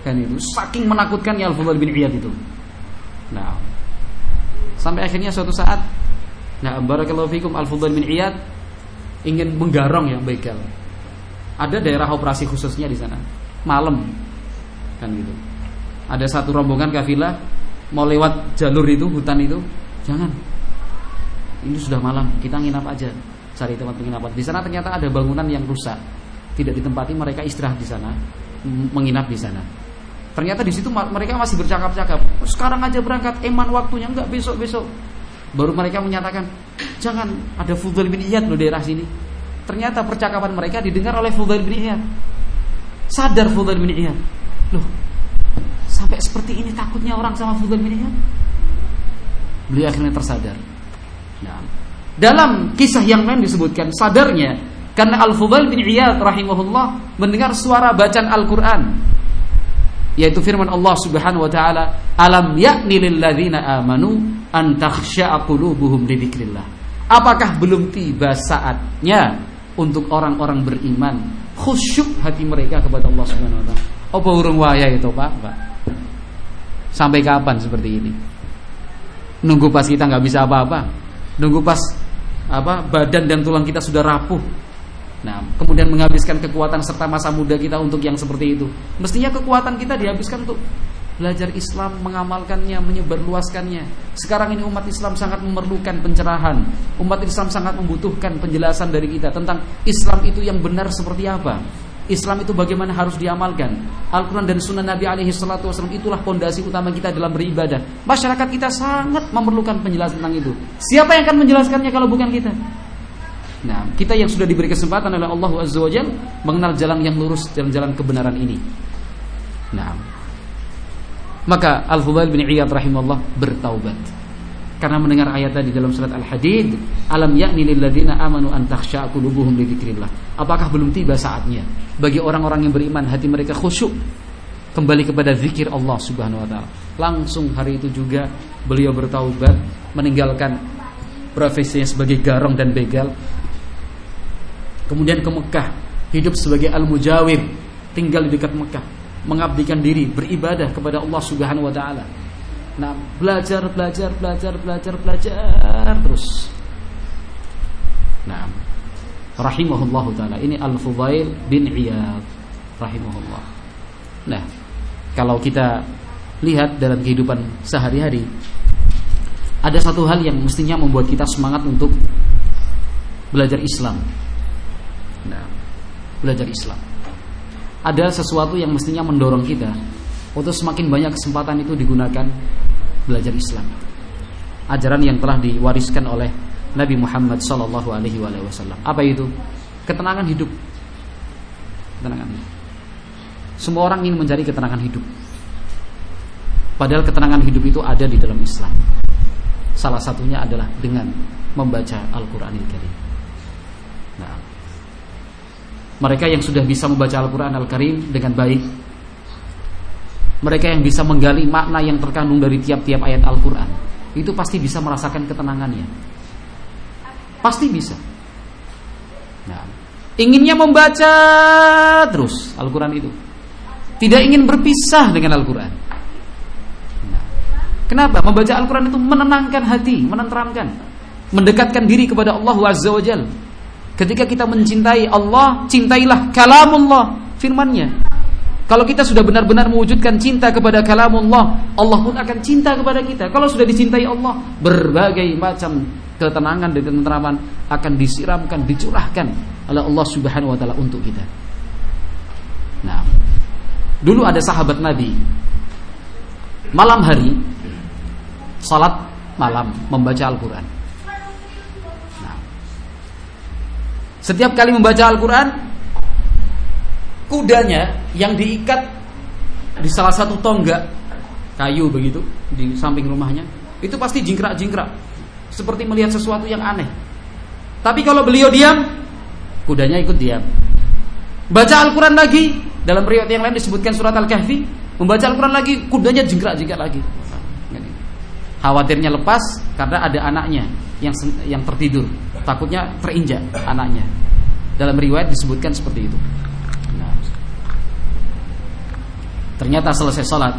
Kan itu saking menakutkannya Al-Fudail bin Iyad itu. Nah, sampai akhirnya suatu saat Nah, barakallahu fikum Al-Fudail bin Iyad ingin menggarong yang begal. Ada daerah operasi khususnya di sana malam. Kan gitu. Ada satu rombongan kafilah mau lewat jalur itu hutan itu jangan. Ini sudah malam kita nginap aja cari tempat penginapan. Di sana ternyata ada bangunan yang rusak. Tidak ditempati mereka istirahat di sana menginap di sana. Ternyata di situ mereka masih bercakap-cakap sekarang aja berangkat eman waktunya enggak besok besok. Baru mereka menyatakan jangan ada Fudail bin Iyad loh daerah sini. Ternyata percakapan mereka didengar oleh Fudail bin Iyad Sadar Fudail bin Iyad. Loh, sampai seperti ini takutnya orang sama Fudail bin Iyad? Beliau akhirnya tersadar. Nah, dalam kisah yang lain disebutkan sadarnya karena Al-Fudail bin Iyad rahimahullah mendengar suara bacaan Al-Qur'an yaitu firman Allah Subhanahu wa taala alam ya'ni lil amanu an takhsha'a qulubuhum li apakah belum tiba saatnya untuk orang-orang beriman khusyuk hati mereka kepada Allah Subhanahu wa taala. Apa urung waya itu, Pak? Pak. Sampai kapan seperti ini? Nunggu pas kita nggak bisa apa-apa. Nunggu pas apa badan dan tulang kita sudah rapuh. Nah, kemudian menghabiskan kekuatan serta masa muda kita untuk yang seperti itu. Mestinya kekuatan kita dihabiskan untuk belajar Islam, mengamalkannya, menyebarluaskannya. Sekarang ini umat Islam sangat memerlukan pencerahan. Umat Islam sangat membutuhkan penjelasan dari kita tentang Islam itu yang benar seperti apa. Islam itu bagaimana harus diamalkan. Al-Quran dan Sunnah Nabi alaihi salatu wasallam itulah pondasi utama kita dalam beribadah. Masyarakat kita sangat memerlukan penjelasan tentang itu. Siapa yang akan menjelaskannya kalau bukan kita? Nah, kita yang sudah diberi kesempatan oleh Allah Azza wa mengenal jalan yang lurus dan jalan kebenaran ini. Nah, maka Al-Fudail bin Iyad rahimahullah bertaubat. Karena mendengar ayat tadi dalam surat Al-Hadid, alam yakni lil ladzina amanu an takhsha qulubuhum li dzikrillah. Apakah belum tiba saatnya bagi orang-orang yang beriman hati mereka khusyuk kembali kepada zikir Allah Subhanahu wa taala. Langsung hari itu juga beliau bertaubat, meninggalkan profesinya sebagai garong dan begal. Kemudian ke Mekah, hidup sebagai al-mujawir, tinggal di dekat Mekah mengabdikan diri beribadah kepada Allah Subhanahu wa taala. Nah, belajar belajar belajar belajar belajar terus. Nah, rahimahullahu taala. Ini Al-Fudail bin Iyad rahimahullah. Nah, kalau kita lihat dalam kehidupan sehari-hari ada satu hal yang mestinya membuat kita semangat untuk belajar Islam. Nah, belajar Islam ada sesuatu yang mestinya mendorong kita untuk semakin banyak kesempatan itu digunakan belajar Islam. Ajaran yang telah diwariskan oleh Nabi Muhammad Sallallahu Alaihi Wasallam. Apa itu? Ketenangan hidup. Ketenangan. Semua orang ingin mencari ketenangan hidup. Padahal ketenangan hidup itu ada di dalam Islam. Salah satunya adalah dengan membaca Al-Quranil Karim. Mereka yang sudah bisa membaca Al-Quran Al-Karim dengan baik. Mereka yang bisa menggali makna yang terkandung dari tiap-tiap ayat Al-Quran. Itu pasti bisa merasakan ketenangannya. Pasti bisa. Nah, Inginnya membaca terus Al-Quran itu. Tidak ingin berpisah dengan Al-Quran. Nah, Kenapa? Membaca Al-Quran itu menenangkan hati, menenteramkan, mendekatkan diri kepada Allah Azza wa Jal. Ketika kita mencintai Allah, cintailah kalamullah, firmannya. Kalau kita sudah benar-benar mewujudkan cinta kepada kalamullah, Allah pun akan cinta kepada kita. Kalau sudah dicintai Allah, berbagai macam ketenangan dan ketenteraman akan disiramkan, dicurahkan oleh Allah Subhanahu wa taala untuk kita. Nah, dulu ada sahabat Nabi malam hari salat malam membaca Al-Qur'an. Setiap kali membaca Al-Qur'an kudanya yang diikat di salah satu tonggak kayu begitu di samping rumahnya itu pasti jingkrak-jingkrak seperti melihat sesuatu yang aneh. Tapi kalau beliau diam, kudanya ikut diam. Baca Al-Quran lagi, dalam riwayat yang lain disebutkan surat Al-Kahfi, membaca Al-Quran lagi, kudanya jingkrak-jingkrak lagi. Khawatirnya lepas karena ada anaknya yang yang tertidur, takutnya terinjak anaknya. Dalam riwayat disebutkan seperti itu. Nah. Ternyata selesai sholat,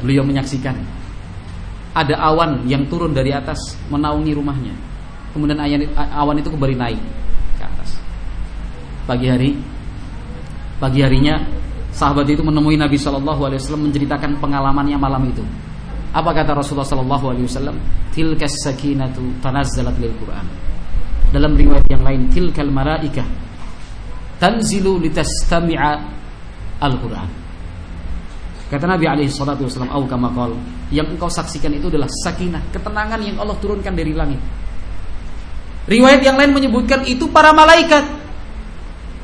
beliau menyaksikan ada awan yang turun dari atas menaungi rumahnya. Kemudian awan itu kembali naik ke atas. Pagi hari, pagi harinya sahabat itu menemui Nabi Shallallahu Alaihi Wasallam menceritakan pengalamannya malam itu. Apa kata Rasulullah Shallallahu Alaihi Wasallam? Tilkas sakinatu tanazzalat lil Quran. Dalam riwayat yang lain, tilkal malaikah tanzilu litastami'a al-Quran. Kata Nabi alaihi salatu wasallam, "Au kama yang engkau saksikan itu adalah sakinah, ketenangan yang Allah turunkan dari langit. Riwayat yang lain menyebutkan itu para malaikat.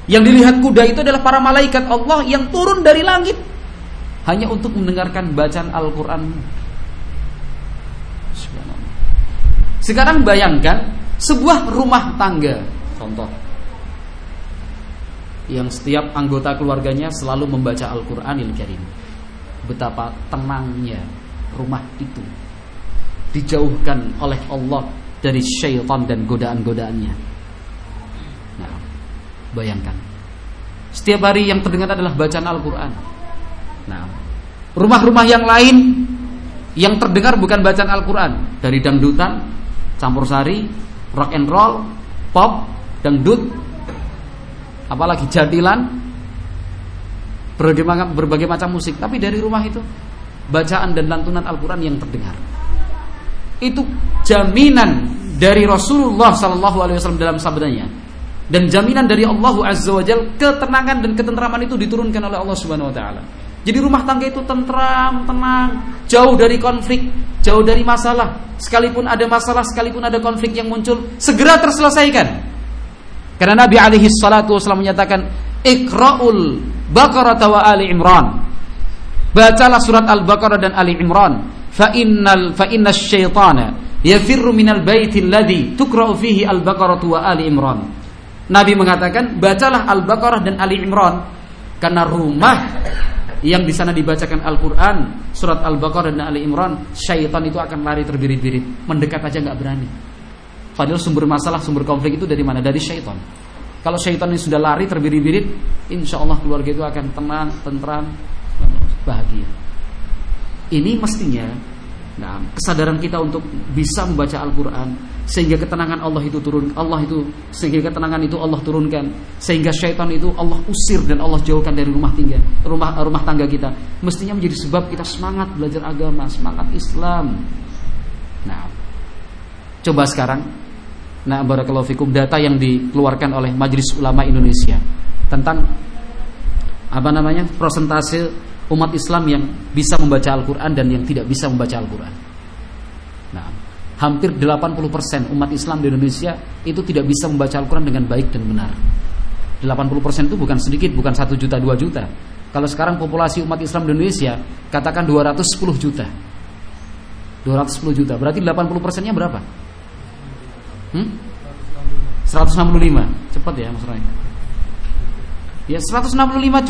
Yang dilihat kuda itu adalah para malaikat Allah yang turun dari langit hanya untuk mendengarkan bacaan Al-Qur'an. Sekarang bayangkan sebuah rumah tangga, contoh yang setiap anggota keluarganya selalu membaca Al-Qur'anil Karim. Betapa tenangnya rumah itu dijauhkan oleh Allah dari syaitan dan godaan-godaannya. Nah, bayangkan. Setiap hari yang terdengar adalah bacaan Al-Quran. Nah, rumah-rumah yang lain yang terdengar bukan bacaan Al-Quran dari dangdutan, campur sari, rock and roll, pop, dangdut, apalagi jadilan, berbagai, macam musik. Tapi dari rumah itu bacaan dan lantunan Al-Quran yang terdengar. Itu jaminan dari Rasulullah Sallallahu Alaihi Wasallam dalam sabdanya dan jaminan dari Allah Azza wa Jal ketenangan dan ketenteraman itu diturunkan oleh Allah Subhanahu Wa Taala. Jadi rumah tangga itu tentram, tenang, jauh dari konflik, jauh dari masalah. Sekalipun ada masalah, sekalipun ada konflik yang muncul, segera terselesaikan. Karena Nabi alaihi salatu wasallam menyatakan, "Iqra'ul Baqarah wa Ali Imran." Bacalah surat Al-Baqarah dan Ali Imran. Fa innal fa inna syaitana yafirru minal baiti alladhi tuqra'u fihi Al-Baqarah wa Ali Imran. Nabi mengatakan, bacalah Al-Baqarah dan Ali Imran karena rumah yang di sana dibacakan Al-Quran, surat Al-Baqarah dan Ali Imran, syaitan itu akan lari terbirit-birit, mendekat aja nggak berani. Padahal sumber masalah, sumber konflik itu dari mana? Dari syaitan. Kalau syaitan ini sudah lari terbirit-birit, insya Allah keluarga itu akan tenang, tentram, bahagia. Ini mestinya nah, kesadaran kita untuk bisa membaca Al-Qur'an sehingga ketenangan Allah itu turun Allah itu sehingga ketenangan itu Allah turunkan. Sehingga syaitan itu Allah usir dan Allah jauhkan dari rumah tinggal rumah rumah tangga kita. Mestinya menjadi sebab kita semangat belajar agama semangat Islam. Nah coba sekarang. Nah barakallahu fikum data yang dikeluarkan oleh Majelis Ulama Indonesia tentang apa namanya persentase umat Islam yang bisa membaca Al-Quran dan yang tidak bisa membaca Al-Quran. Hampir 80% umat Islam di Indonesia itu tidak bisa membaca Al-Quran dengan baik dan benar. 80% itu bukan sedikit, bukan 1 juta, 2 juta. Kalau sekarang populasi umat Islam di Indonesia katakan 210 juta. 210 juta, berarti 80 nya berapa? Hmm? 165, cepat ya Mas Roy. Ya 165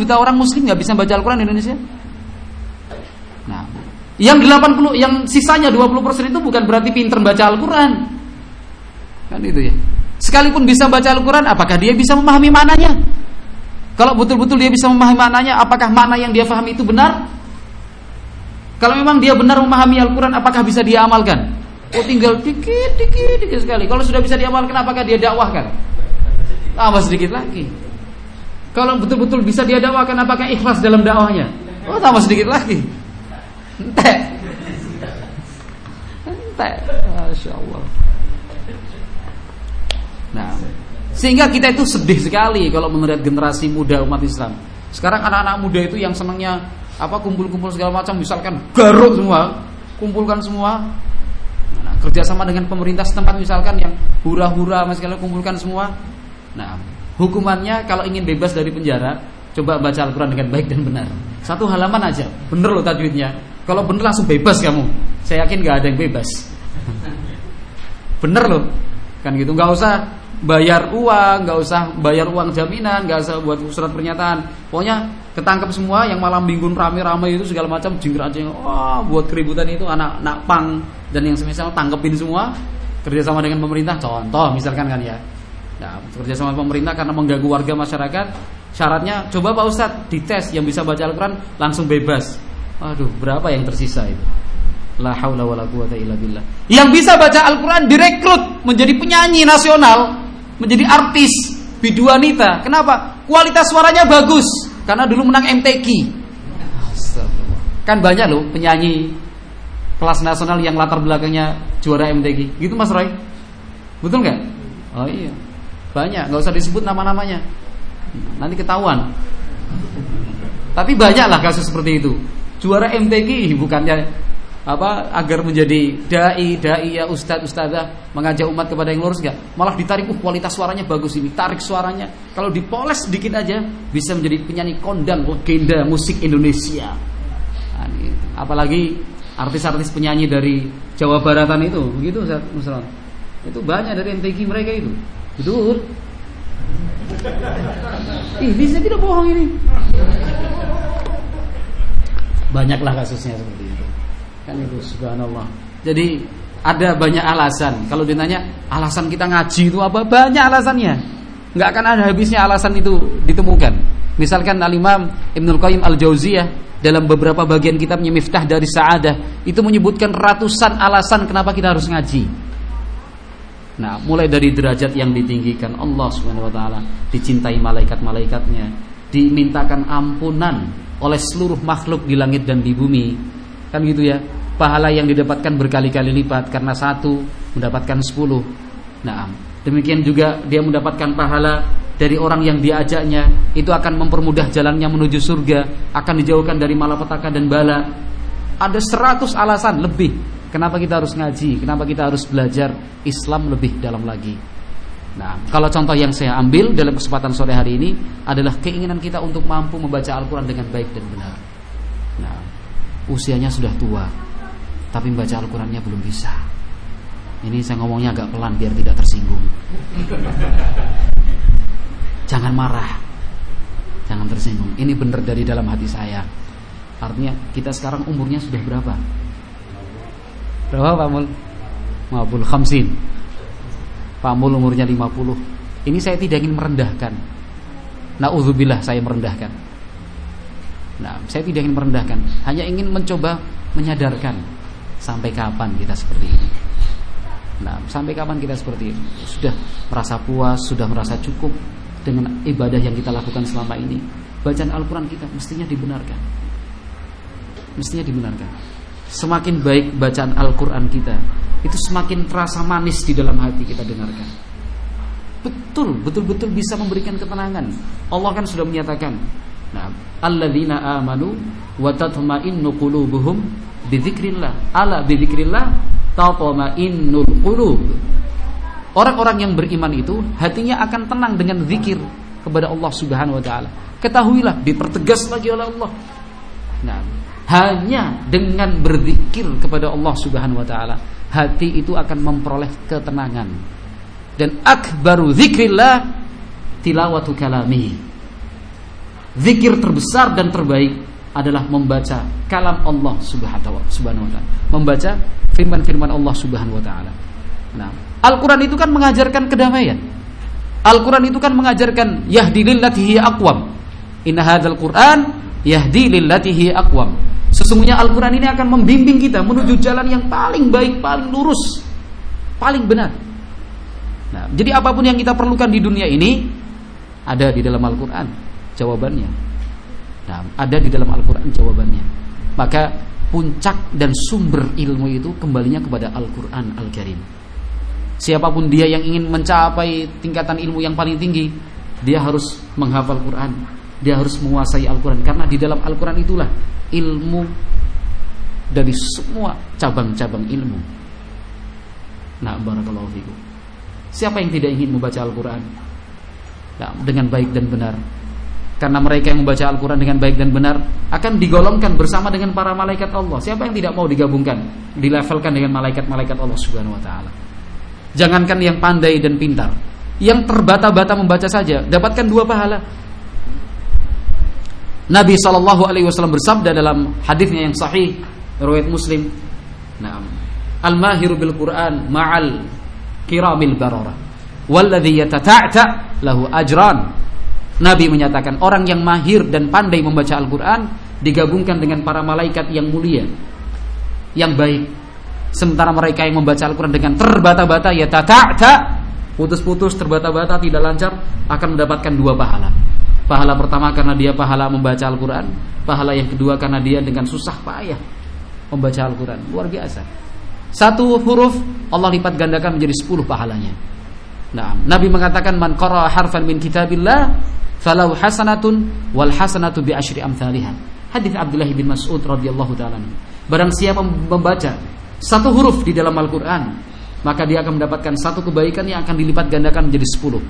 juta orang muslim nggak bisa baca Al-Quran di Indonesia. Yang 80 yang sisanya 20% itu bukan berarti pinter baca Al-Quran. Kan itu ya. Sekalipun bisa baca Al-Quran, apakah dia bisa memahami maknanya? Kalau betul-betul dia bisa memahami maknanya, apakah makna yang dia pahami itu benar? Kalau memang dia benar memahami Al-Quran, apakah bisa dia amalkan? Oh tinggal dikit, dikit, dikit sekali. Kalau sudah bisa diamalkan, apakah dia dakwahkan? Tambah sedikit lagi. Kalau betul-betul bisa dia dakwahkan, apakah ikhlas dalam dakwahnya? Oh tambah sedikit lagi. Entek. Entek. Masya Allah. Nah, sehingga kita itu sedih sekali kalau melihat generasi muda umat Islam. Sekarang anak-anak muda itu yang senangnya apa kumpul-kumpul segala macam misalkan garuk semua kumpulkan semua nah, kerjasama dengan pemerintah setempat misalkan yang hura-hura kalian kumpulkan semua nah hukumannya kalau ingin bebas dari penjara coba baca Al-Quran dengan baik dan benar satu halaman aja bener loh tajwidnya kalau bener langsung bebas kamu saya yakin gak ada yang bebas bener loh kan gitu nggak usah bayar uang, nggak usah bayar uang jaminan, nggak usah buat surat pernyataan. Pokoknya ketangkep semua yang malam minggu rame-rame itu segala macam jingkrak jingkrak. Wah, buat keributan itu anak-anak pang dan yang semisal tangkepin semua kerjasama dengan pemerintah. Contoh misalkan kan ya. Nah, kerjasama pemerintah karena mengganggu warga masyarakat, syaratnya coba Pak Ustadz dites yang bisa baca Al-Quran langsung bebas. Waduh, berapa yang tersisa itu? La haula wala quwata illa billah. Yang bisa baca Al-Quran direkrut menjadi penyanyi nasional menjadi artis biduanita. Kenapa? Kualitas suaranya bagus karena dulu menang MTQ. Kan banyak loh penyanyi kelas nasional yang latar belakangnya juara MTQ. Gitu Mas Roy? Betul nggak? Oh iya. Banyak, nggak usah disebut nama-namanya. Nanti ketahuan. Tapi banyaklah kasus seperti itu. Juara MTQ bukannya apa agar menjadi dai dai ya ustadz ustadzah mengajak umat kepada yang lurus enggak malah ditarik uh kualitas suaranya bagus ini tarik suaranya. Kalau dipoles sedikit aja bisa menjadi penyanyi kondang legenda musik Indonesia. Nah, apalagi artis-artis penyanyi dari Jawa Baratan itu begitu Ustaz itu banyak dari MTQ mereka itu. Betul. Ih bisa tidak bohong ini banyaklah kasusnya seperti itu Kan itu subhanallah. Jadi ada banyak alasan. Kalau ditanya alasan kita ngaji itu apa? Banyak alasannya. Enggak akan ada habisnya alasan itu ditemukan. Misalkan Al-Imam Ibnul Qayyim Al-Jauziyah dalam beberapa bagian kitabnya Miftah dari Sa'adah itu menyebutkan ratusan alasan kenapa kita harus ngaji. Nah, mulai dari derajat yang ditinggikan Allah Subhanahu wa taala, dicintai malaikat-malaikatnya, dimintakan ampunan oleh seluruh makhluk di langit dan di bumi, Kan gitu ya. Pahala yang didapatkan berkali-kali lipat karena satu mendapatkan sepuluh. Nah, demikian juga dia mendapatkan pahala dari orang yang diajaknya itu akan mempermudah jalannya menuju surga, akan dijauhkan dari malapetaka dan bala. Ada seratus alasan lebih kenapa kita harus ngaji, kenapa kita harus belajar Islam lebih dalam lagi. Nah, kalau contoh yang saya ambil dalam kesempatan sore hari ini adalah keinginan kita untuk mampu membaca Al-Quran dengan baik dan benar. Nah, usianya sudah tua tapi membaca Al-Qurannya belum bisa. Ini saya ngomongnya agak pelan biar tidak tersinggung. Jangan marah. Jangan tersinggung. Ini benar dari dalam hati saya. Artinya kita sekarang umurnya sudah berapa? Berapa Pak Mul? 50 khamsin Pak Mul umurnya 50 ini saya tidak ingin merendahkan Na'udzubillah saya merendahkan Nah, saya tidak ingin merendahkan, hanya ingin mencoba menyadarkan sampai kapan kita seperti ini. Nah, sampai kapan kita seperti ini? Sudah merasa puas, sudah merasa cukup dengan ibadah yang kita lakukan selama ini. Bacaan Al-Quran kita mestinya dibenarkan. Mestinya dibenarkan. Semakin baik bacaan Al-Quran kita, itu semakin terasa manis di dalam hati kita dengarkan. Betul, betul-betul bisa memberikan ketenangan. Allah kan sudah menyatakan, Nah, alladzina amanu wa tatma'innu qulubuhum bidzikrillah. Ala bidzikrillah tatma'innul qulub. Orang-orang yang beriman itu hatinya akan tenang dengan zikir kepada Allah Subhanahu wa taala. Ketahuilah dipertegas lagi oleh Allah. Nah, hanya dengan berzikir kepada Allah Subhanahu wa taala, hati itu akan memperoleh ketenangan. Dan akbaru zikrillah tilawatu kalamihi Zikir terbesar dan terbaik adalah membaca kalam Allah Subhanahu wa taala. Membaca firman-firman Allah Subhanahu wa taala. Nah, Al-Qur'an itu kan mengajarkan kedamaian. Al-Qur'an itu kan mengajarkan yahdi lillati aqwam. Inna hadzal Qur'an yahdi lillati aqwam. Sesungguhnya Al-Quran ini akan membimbing kita menuju jalan yang paling baik, paling lurus, paling benar. Nah, jadi apa pun yang kita perlukan di dunia ini ada di dalam Al-Quran jawabannya. Nah, ada di dalam Al-Quran jawabannya. Maka puncak dan sumber ilmu itu kembalinya kepada Al-Quran Al-Karim. Siapa pun dia yang ingin mencapai tingkatan ilmu yang paling tinggi, dia harus menghafal Quran, dia harus menguasai Al-Quran karena di dalam Al-Quran itulah ilmu dari semua cabang-cabang ilmu. Nah, barakallahu fikum. Siapa yang tidak ingin membaca Al-Quran nah, dengan baik dan benar? Karena mereka yang membaca Al-Quran dengan baik dan benar akan digolongkan bersama dengan para malaikat Allah. Siapa yang tidak mau digabungkan, dilevelkan dengan malaikat-malaikat Allah Subhanahu Wa Taala? Jangankan yang pandai dan pintar, yang terbata-bata membaca saja dapatkan dua pahala. Nabi Shallallahu Alaihi Wasallam bersabda dalam hadisnya yang sahih riwayat Muslim, "Naam, al-mahiru bil Quran ma'al kiramil barara, walladhi yatata'ta lahu ajran." Nabi menyatakan orang yang mahir dan pandai membaca Al-Quran digabungkan dengan para malaikat yang mulia, yang baik. Sementara mereka yang membaca Al-Quran dengan terbata-bata ya putus-putus terbata-bata tidak lancar akan mendapatkan dua pahala. Pahala pertama karena dia pahala membaca Al-Quran Pahala yang kedua karena dia dengan susah payah Membaca Al-Quran Luar biasa Satu huruf Allah lipat gandakan menjadi sepuluh pahalanya Nah, Nabi mengatakan man qara harfan min kitabillah falau hasanatun wal hasanatu bi asyri amsalihha. Hadis Abdullah bin Mas'ud radhiyallahu taala. Barang siapa membaca satu huruf di dalam Al-Qur'an, maka dia akan mendapatkan satu kebaikan yang akan dilipat gandakan menjadi sepuluh.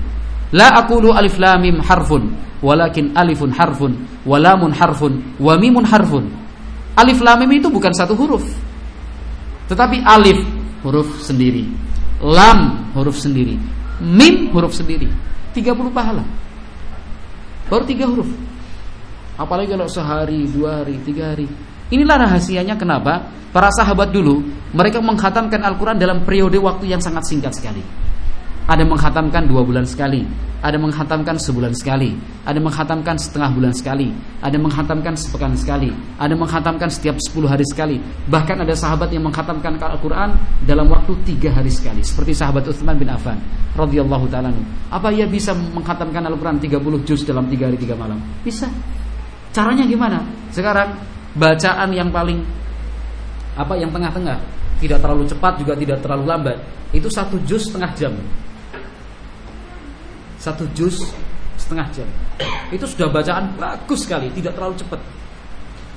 La aqulu alif lam mim harfun, walakin alifun harfun, walamun harfun, wa mimun harfun. Alif lam mim itu bukan satu huruf. Tetapi alif huruf sendiri, lam huruf sendiri, mim huruf sendiri. 30 pahala. Baru tiga huruf. Apalagi kalau sehari, dua hari, tiga hari. Inilah rahasianya kenapa para sahabat dulu mereka menghatamkan Al-Quran dalam periode waktu yang sangat singkat sekali. Ada menghatamkan dua bulan sekali, ada menghatamkan sebulan sekali, ada menghatamkan setengah bulan sekali, ada menghatamkan sepekan sekali, ada menghatamkan setiap sepuluh hari sekali. Bahkan ada sahabat yang menghatamkan Al-Quran dalam waktu tiga hari sekali, seperti sahabat Uthman bin Affan radhiyallahu taala. Apa ia bisa menghatamkan Al-Quran 30 juz dalam tiga hari tiga malam? Bisa. Caranya gimana? Sekarang bacaan yang paling apa yang tengah-tengah, tidak terlalu cepat juga tidak terlalu lambat. Itu satu juz setengah jam satu juz setengah jam. Itu sudah bacaan bagus sekali, tidak terlalu cepat.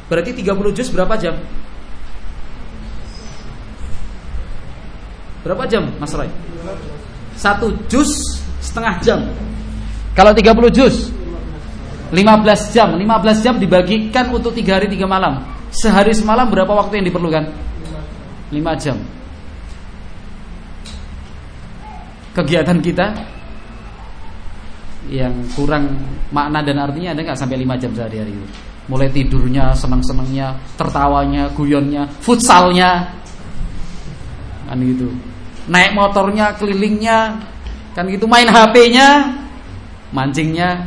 Berarti 30 juz berapa jam? Berapa jam, Mas Roy? Satu juz setengah jam. Kalau 30 juz 15 jam 15 jam dibagikan untuk 3 hari 3 malam Sehari semalam berapa waktu yang diperlukan? 5 jam Kegiatan kita yang kurang makna dan artinya ada nggak sampai 5 jam sehari-hari itu? Mulai tidurnya senang-senangnya tertawanya guyonnya futsalnya. Kan gitu. Naik motornya kelilingnya. Kan gitu. Main HP-nya mancingnya.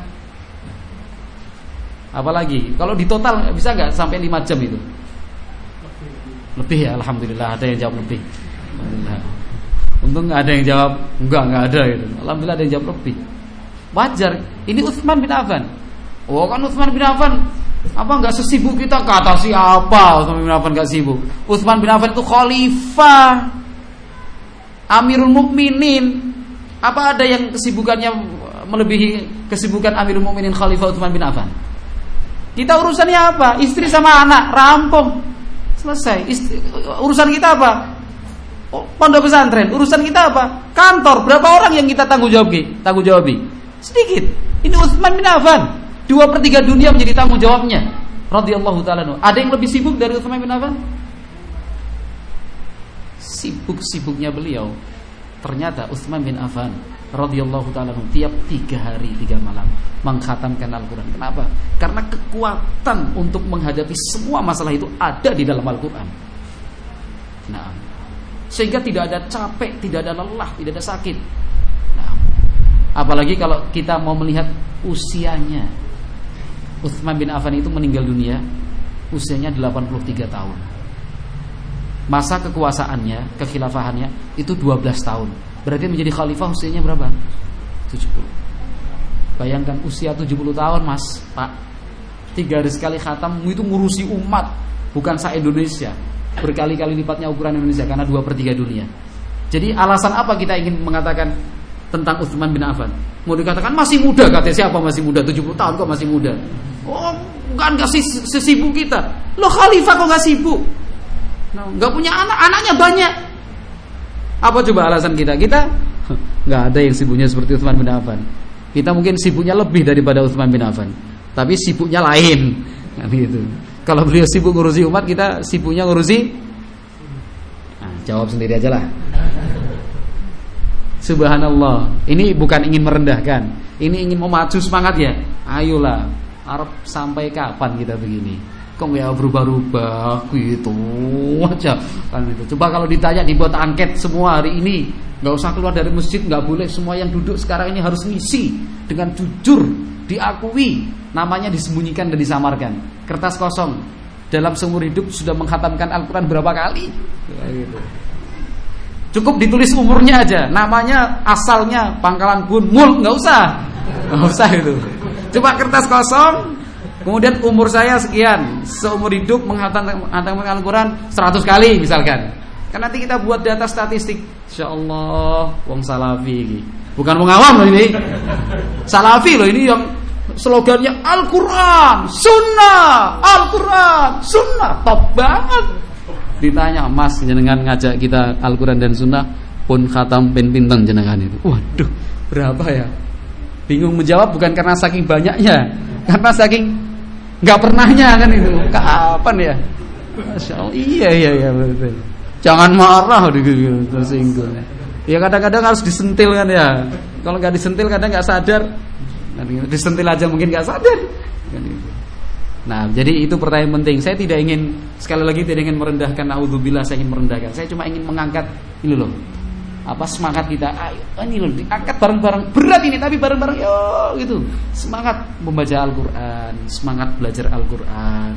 Apalagi? Kalau di total bisa nggak sampai 5 jam itu? Lebih ya alhamdulillah. Ada yang jawab lebih. Untung ada yang jawab. Enggak nggak ada gitu. Alhamdulillah ada yang jawab lebih Wajar. Ini Utsman bin Affan. Oh kan Utsman bin Affan apa nggak sesibuk kita kata siapa Utsman bin Affan nggak sibuk. Utsman bin Affan itu khalifah, Amirul Mukminin. Apa ada yang kesibukannya melebihi kesibukan Amirul Mukminin Khalifah Utsman bin Affan? Kita urusannya apa? Istri sama anak rampung. Selesai. Istri, urusan kita apa? Oh, pondok pesantren. Urusan kita apa? Kantor. Berapa orang yang kita tanggung jawab? Tanggung jawab. Sedikit. Ini Utsman bin Affan. Dua per tiga dunia menjadi tanggung jawabnya. Radhiyallahu taala. Ada yang lebih sibuk dari Utsman bin Affan? Sibuk-sibuknya beliau. Ternyata Utsman bin Affan radhiyallahu taala tiap tiga hari tiga malam mengkhatamkan Al-Quran. Kenapa? Karena kekuatan untuk menghadapi semua masalah itu ada di dalam Al-Quran. Nah, sehingga tidak ada capek, tidak ada lelah, tidak ada sakit. Apalagi kalau kita mau melihat usianya. Utsman bin Affan itu meninggal dunia usianya 83 tahun. Masa kekuasaannya, kekhilafahannya itu 12 tahun. Berarti menjadi khalifah usianya berapa? 70. Bayangkan usia 70 tahun, Mas, Pak. Tiga hari sekali khatam itu ngurusi umat, bukan sa Indonesia. Berkali-kali lipatnya ukuran Indonesia karena dua per 3 dunia. Jadi alasan apa kita ingin mengatakan tentang Utsman bin Affan? Mau dikatakan masih muda katanya siapa masih muda 70 tahun kok masih muda? Oh, kan gak sesibuk kita. Lo khalifah kok gak sibuk? Nah, nggak punya anak, anaknya banyak. Apa coba alasan kita? Kita nggak ada yang sibuknya seperti Utsman bin Affan. Kita mungkin sibuknya lebih daripada Utsman bin Affan, tapi sibuknya lain. Nah, gitu. Kalau beliau sibuk ngurusi umat, kita sibuknya ngurusi. Nah, jawab sendiri aja lah. Subhanallah. Ini bukan ingin merendahkan, ini ingin memacu semangat ya. Ayolah, Arab sampai kapan kita begini? kok ya berubah-ubah gitu aja kan itu. Coba kalau ditanya dibuat angket semua hari ini, nggak usah keluar dari masjid, nggak boleh semua yang duduk sekarang ini harus ngisi dengan jujur, diakui, namanya disembunyikan dan disamarkan. Kertas kosong dalam seumur hidup sudah menghatamkan Al-Quran berapa kali? gitu. Cukup ditulis umurnya aja, namanya asalnya Pangkalan Bun Mul, nggak usah, nggak usah itu. Coba kertas kosong, Kemudian umur saya sekian, seumur hidup menghatamkan Al-Quran 100 kali misalkan. Kan nanti kita buat data statistik. Insya Allah, wong salafi Bukan wong awam loh ini. Salafi loh ini yang slogannya Al-Quran, Sunnah, Al-Quran, Sunnah, top banget. Ditanya, Mas jenengan ngajak kita Al-Quran dan Sunnah? Pun khatam pin pintang jenengan itu. Waduh, berapa ya? Bingung menjawab bukan karena saking banyaknya, karena saking nggak pernahnya kan itu. Kapan ya? Masya Allah. Iya iya iya betul. Jangan marah tersinggung. Ya kadang-kadang harus disentil kan ya. Kalau nggak disentil kadang nggak sadar. Disentil aja mungkin nggak sadar. Kan Nah, jadi itu pertanyaan penting. Saya tidak ingin sekali lagi tidak ingin merendahkan naudzubillah saya ingin merendahkan. Saya cuma ingin mengangkat ini loh. Apa semangat kita. Ayo ini loh diangkat bareng-bareng. Berat ini tapi bareng-bareng yo gitu. Semangat membaca Al-Qur'an semangat belajar Al-Qur'an.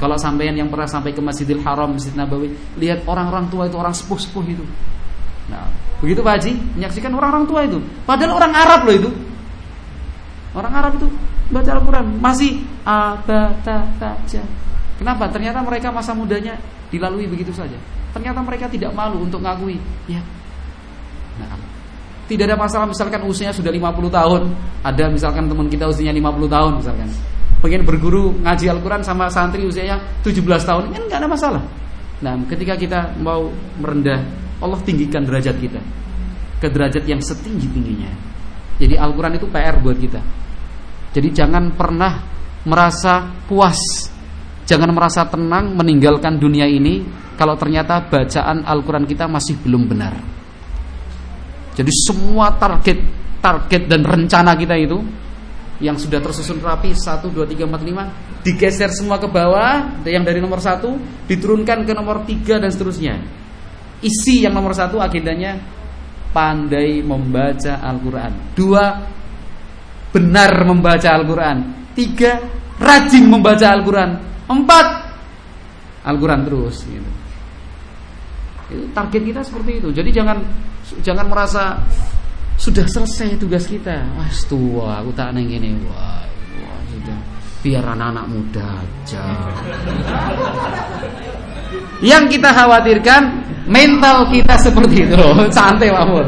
Kalau sampean yang pernah sampai ke Masjidil Haram Masjid Nabawi lihat orang-orang tua itu orang sepuh-sepuh itu. Nah begitu Pak Haji menyaksikan orang-orang tua itu. Padahal orang Arab loh itu. Orang Arab itu baca Al-Quran masih taja kenapa ternyata mereka masa mudanya dilalui begitu saja ternyata mereka tidak malu untuk ngakui ya Nah, tidak ada masalah misalkan usianya sudah 50 tahun, ada misalkan teman kita usianya 50 tahun misalkan. Pengen berguru ngaji Al-Qur'an sama santri usianya 17 tahun, kan enggak ada masalah. Nah, ketika kita mau merendah, Allah tinggikan derajat kita ke derajat yang setinggi-tingginya. Jadi Al-Qur'an itu PR buat kita. Jadi jangan pernah merasa puas, jangan merasa tenang meninggalkan dunia ini kalau ternyata bacaan Al-Qur'an kita masih belum benar. Jadi semua target target dan rencana kita itu yang sudah tersusun rapi 1 2 3 4 5 digeser semua ke bawah yang dari nomor 1 diturunkan ke nomor 3 dan seterusnya. Isi yang nomor 1 agendanya pandai membaca Al-Qur'an. Dua benar membaca Al-Qur'an. Tiga rajin membaca Al-Qur'an. Empat Al-Qur'an terus gitu. Itu target kita seperti itu. Jadi jangan jangan merasa sudah selesai tugas kita. Wah, tua, aku tak neng ini. Wah, wah sudah. Biar anak-anak muda aja. Yang kita khawatirkan mental kita seperti itu. Santai Mahmud.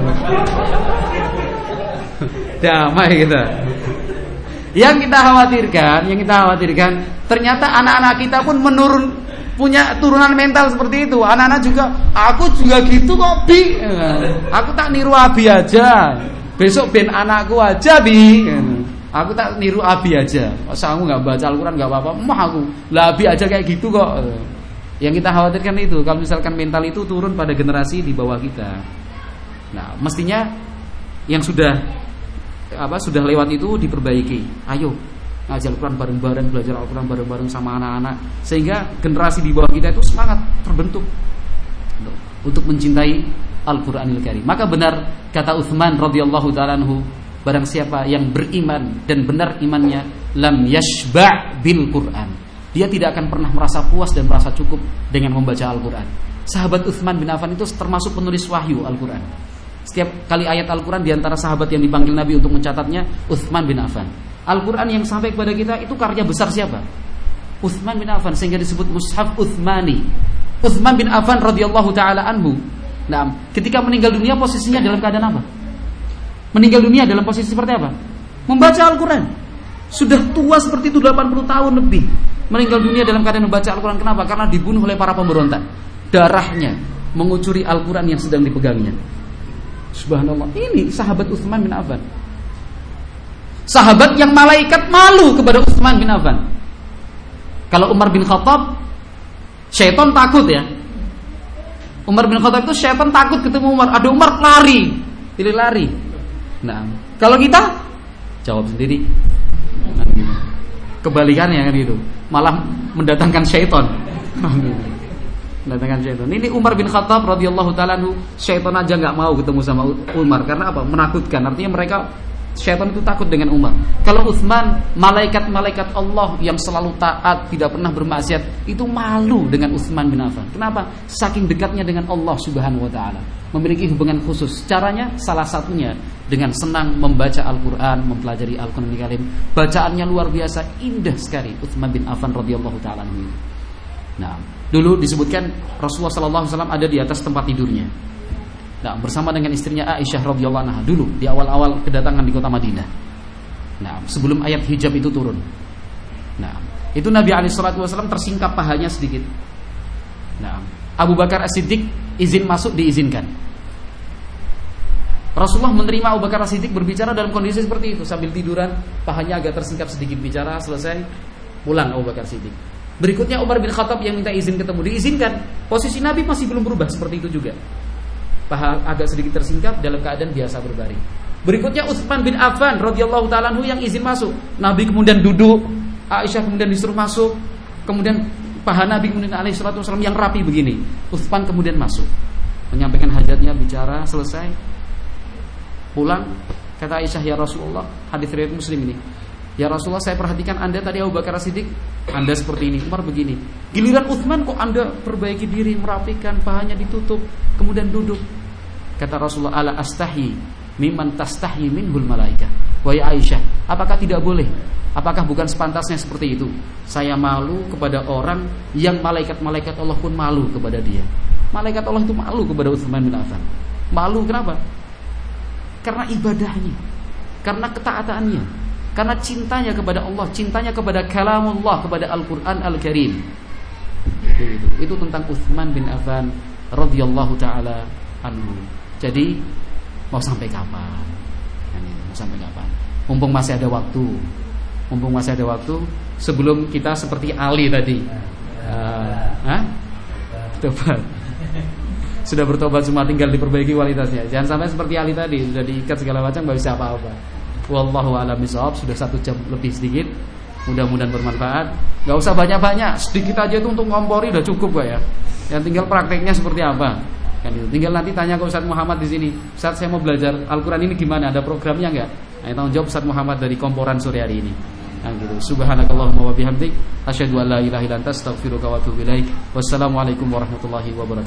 Damai kita. Yang kita khawatirkan, yang kita khawatirkan, ternyata anak-anak kita pun menurun punya turunan mental seperti itu. Anak-anak juga, aku juga gitu kok bi. Aku tak niru abi aja. Besok ben anakku aja bi. Aku tak niru abi aja. Masa aku nggak baca Al-Quran nggak apa-apa. Mah aku, lah abi aja kayak gitu kok. Yang kita khawatirkan itu, kalau misalkan mental itu turun pada generasi di bawah kita. Nah, mestinya yang sudah apa sudah lewat itu diperbaiki. Ayo ngaji Al-Quran bareng-bareng, belajar Al-Quran bareng-bareng sama anak-anak sehingga generasi di bawah kita itu semangat terbentuk untuk mencintai Al-Quranil Karim. Maka benar kata Uthman radhiyallahu taala anhu, barang siapa yang beriman dan benar imannya lam yashba' bil Quran. Dia tidak akan pernah merasa puas dan merasa cukup dengan membaca Al-Quran. Sahabat Uthman bin Affan itu termasuk penulis wahyu Al-Quran. Setiap kali ayat Al-Quran di antara sahabat yang dipanggil Nabi untuk mencatatnya Uthman bin Affan. Al-Quran yang sampai kepada kita itu karya besar siapa? Uthman bin Affan sehingga disebut Mushaf Uthmani. Uthman bin Affan radhiyallahu taala anhu. Nah, ketika meninggal dunia posisinya dalam keadaan apa? Meninggal dunia dalam posisi seperti apa? Membaca Al-Quran. Sudah tua seperti itu 80 tahun lebih meninggal dunia dalam keadaan membaca Al-Quran. Kenapa? Karena dibunuh oleh para pemberontak. Darahnya mengucuri Al-Quran yang sedang dipegangnya. Subhanallah. Ini sahabat Uthman bin Affan. Sahabat yang malaikat malu kepada Uthman bin Affan. Kalau Umar bin Khattab, syaitan takut ya. Umar bin Khattab itu syaitan takut ketemu Umar. Ada Umar lari, pilih lari. Nah, kalau kita jawab sendiri. Kebalikannya kan gitu malah mendatangkan syaitan. mendatangkan syaitan. Ini Umar bin Khattab radhiyallahu taala syaitan aja nggak mau ketemu sama Umar karena apa? Menakutkan. Artinya mereka syaitan itu takut dengan Umar. Kalau Utsman, malaikat-malaikat Allah yang selalu taat, tidak pernah bermaksiat, itu malu dengan Utsman bin Affan. Kenapa? Saking dekatnya dengan Allah Subhanahu wa taala. Memiliki hubungan khusus. Caranya salah satunya dengan senang membaca Al-Qur'an, mempelajari Al-Qur'an Karim. Bacaannya luar biasa, indah sekali Utsman bin Affan radhiyallahu taala Nah, dulu disebutkan Rasulullah wasallam ada di atas tempat tidurnya. Nah, bersama dengan istrinya Aisyah anha dulu di awal-awal kedatangan di kota Madinah. Nah, sebelum ayat hijab itu turun. Nah, itu Nabi salatu wasallam tersingkap pahanya sedikit. Nah, Abu Bakar As-Siddiq izin masuk diizinkan. Rasulullah menerima Abu Bakar As-Siddiq berbicara dalam kondisi seperti itu sambil tiduran, pahanya agak tersingkap sedikit bicara, selesai pulang Abu Bakar Siddiq. Berikutnya Umar bin Khattab yang minta izin ketemu diizinkan. Posisi Nabi masih belum berubah seperti itu juga paha agak sedikit tersingkap dalam keadaan biasa berbaring. Berikutnya Utsman bin Affan radhiyallahu taala yang izin masuk. Nabi kemudian duduk, Aisyah kemudian disuruh masuk. Kemudian paha Nabi kemudian alaihi salatu wasallam yang rapi begini. Utsman kemudian masuk. Menyampaikan hajatnya, bicara, selesai. Pulang, kata Aisyah ya Rasulullah, hadis riwayat Muslim ini. Ya Rasulullah saya perhatikan Anda tadi Abu Bakar Siddiq Anda seperti ini, Umar begini Giliran Uthman kok Anda perbaiki diri Merapikan, pahanya ditutup Kemudian duduk Kata Rasulullah ala astahi mimman tastahi minhul malaika. Wahai Aisyah, apakah tidak boleh? Apakah bukan sepantasnya seperti itu? Saya malu kepada orang yang malaikat-malaikat Allah pun malu kepada dia. Malaikat Allah itu malu kepada Utsman bin Affan. Malu kenapa? Karena ibadahnya, karena ketaatannya, karena cintanya kepada Allah, cintanya kepada kalamullah, kepada Al-Qur'an Al-Karim. Itu, itu tentang Utsman bin Affan radhiyallahu taala anhu. Jadi mau sampai kapan? Mau sampai kapan? Mumpung masih ada waktu. Mumpung masih ada waktu sebelum kita seperti Ali tadi. Uh, Bertobat. Sudah bertobat cuma tinggal diperbaiki kualitasnya. Jangan sampai seperti Ali tadi sudah diikat segala macam nggak bisa apa-apa. Wallahu a'lam bishawab. Sudah satu jam lebih sedikit. Mudah-mudahan bermanfaat. Gak usah banyak-banyak, sedikit aja itu untuk ngompori udah cukup kok ya. Yang tinggal prakteknya seperti apa. Kan itu. Tinggal nanti tanya ke Ustaz Muhammad di sini. Ustaz saya mau belajar Al-Qur'an ini gimana? Ada programnya enggak? Nah, tanggung jawab Ustaz Muhammad dari komporan sore hari ini. Nah, gitu. Subhanakallahumma wa bihamdik asyhadu an la ilaha illa anta. Wassalamualaikum warahmatullahi wabarakatuh.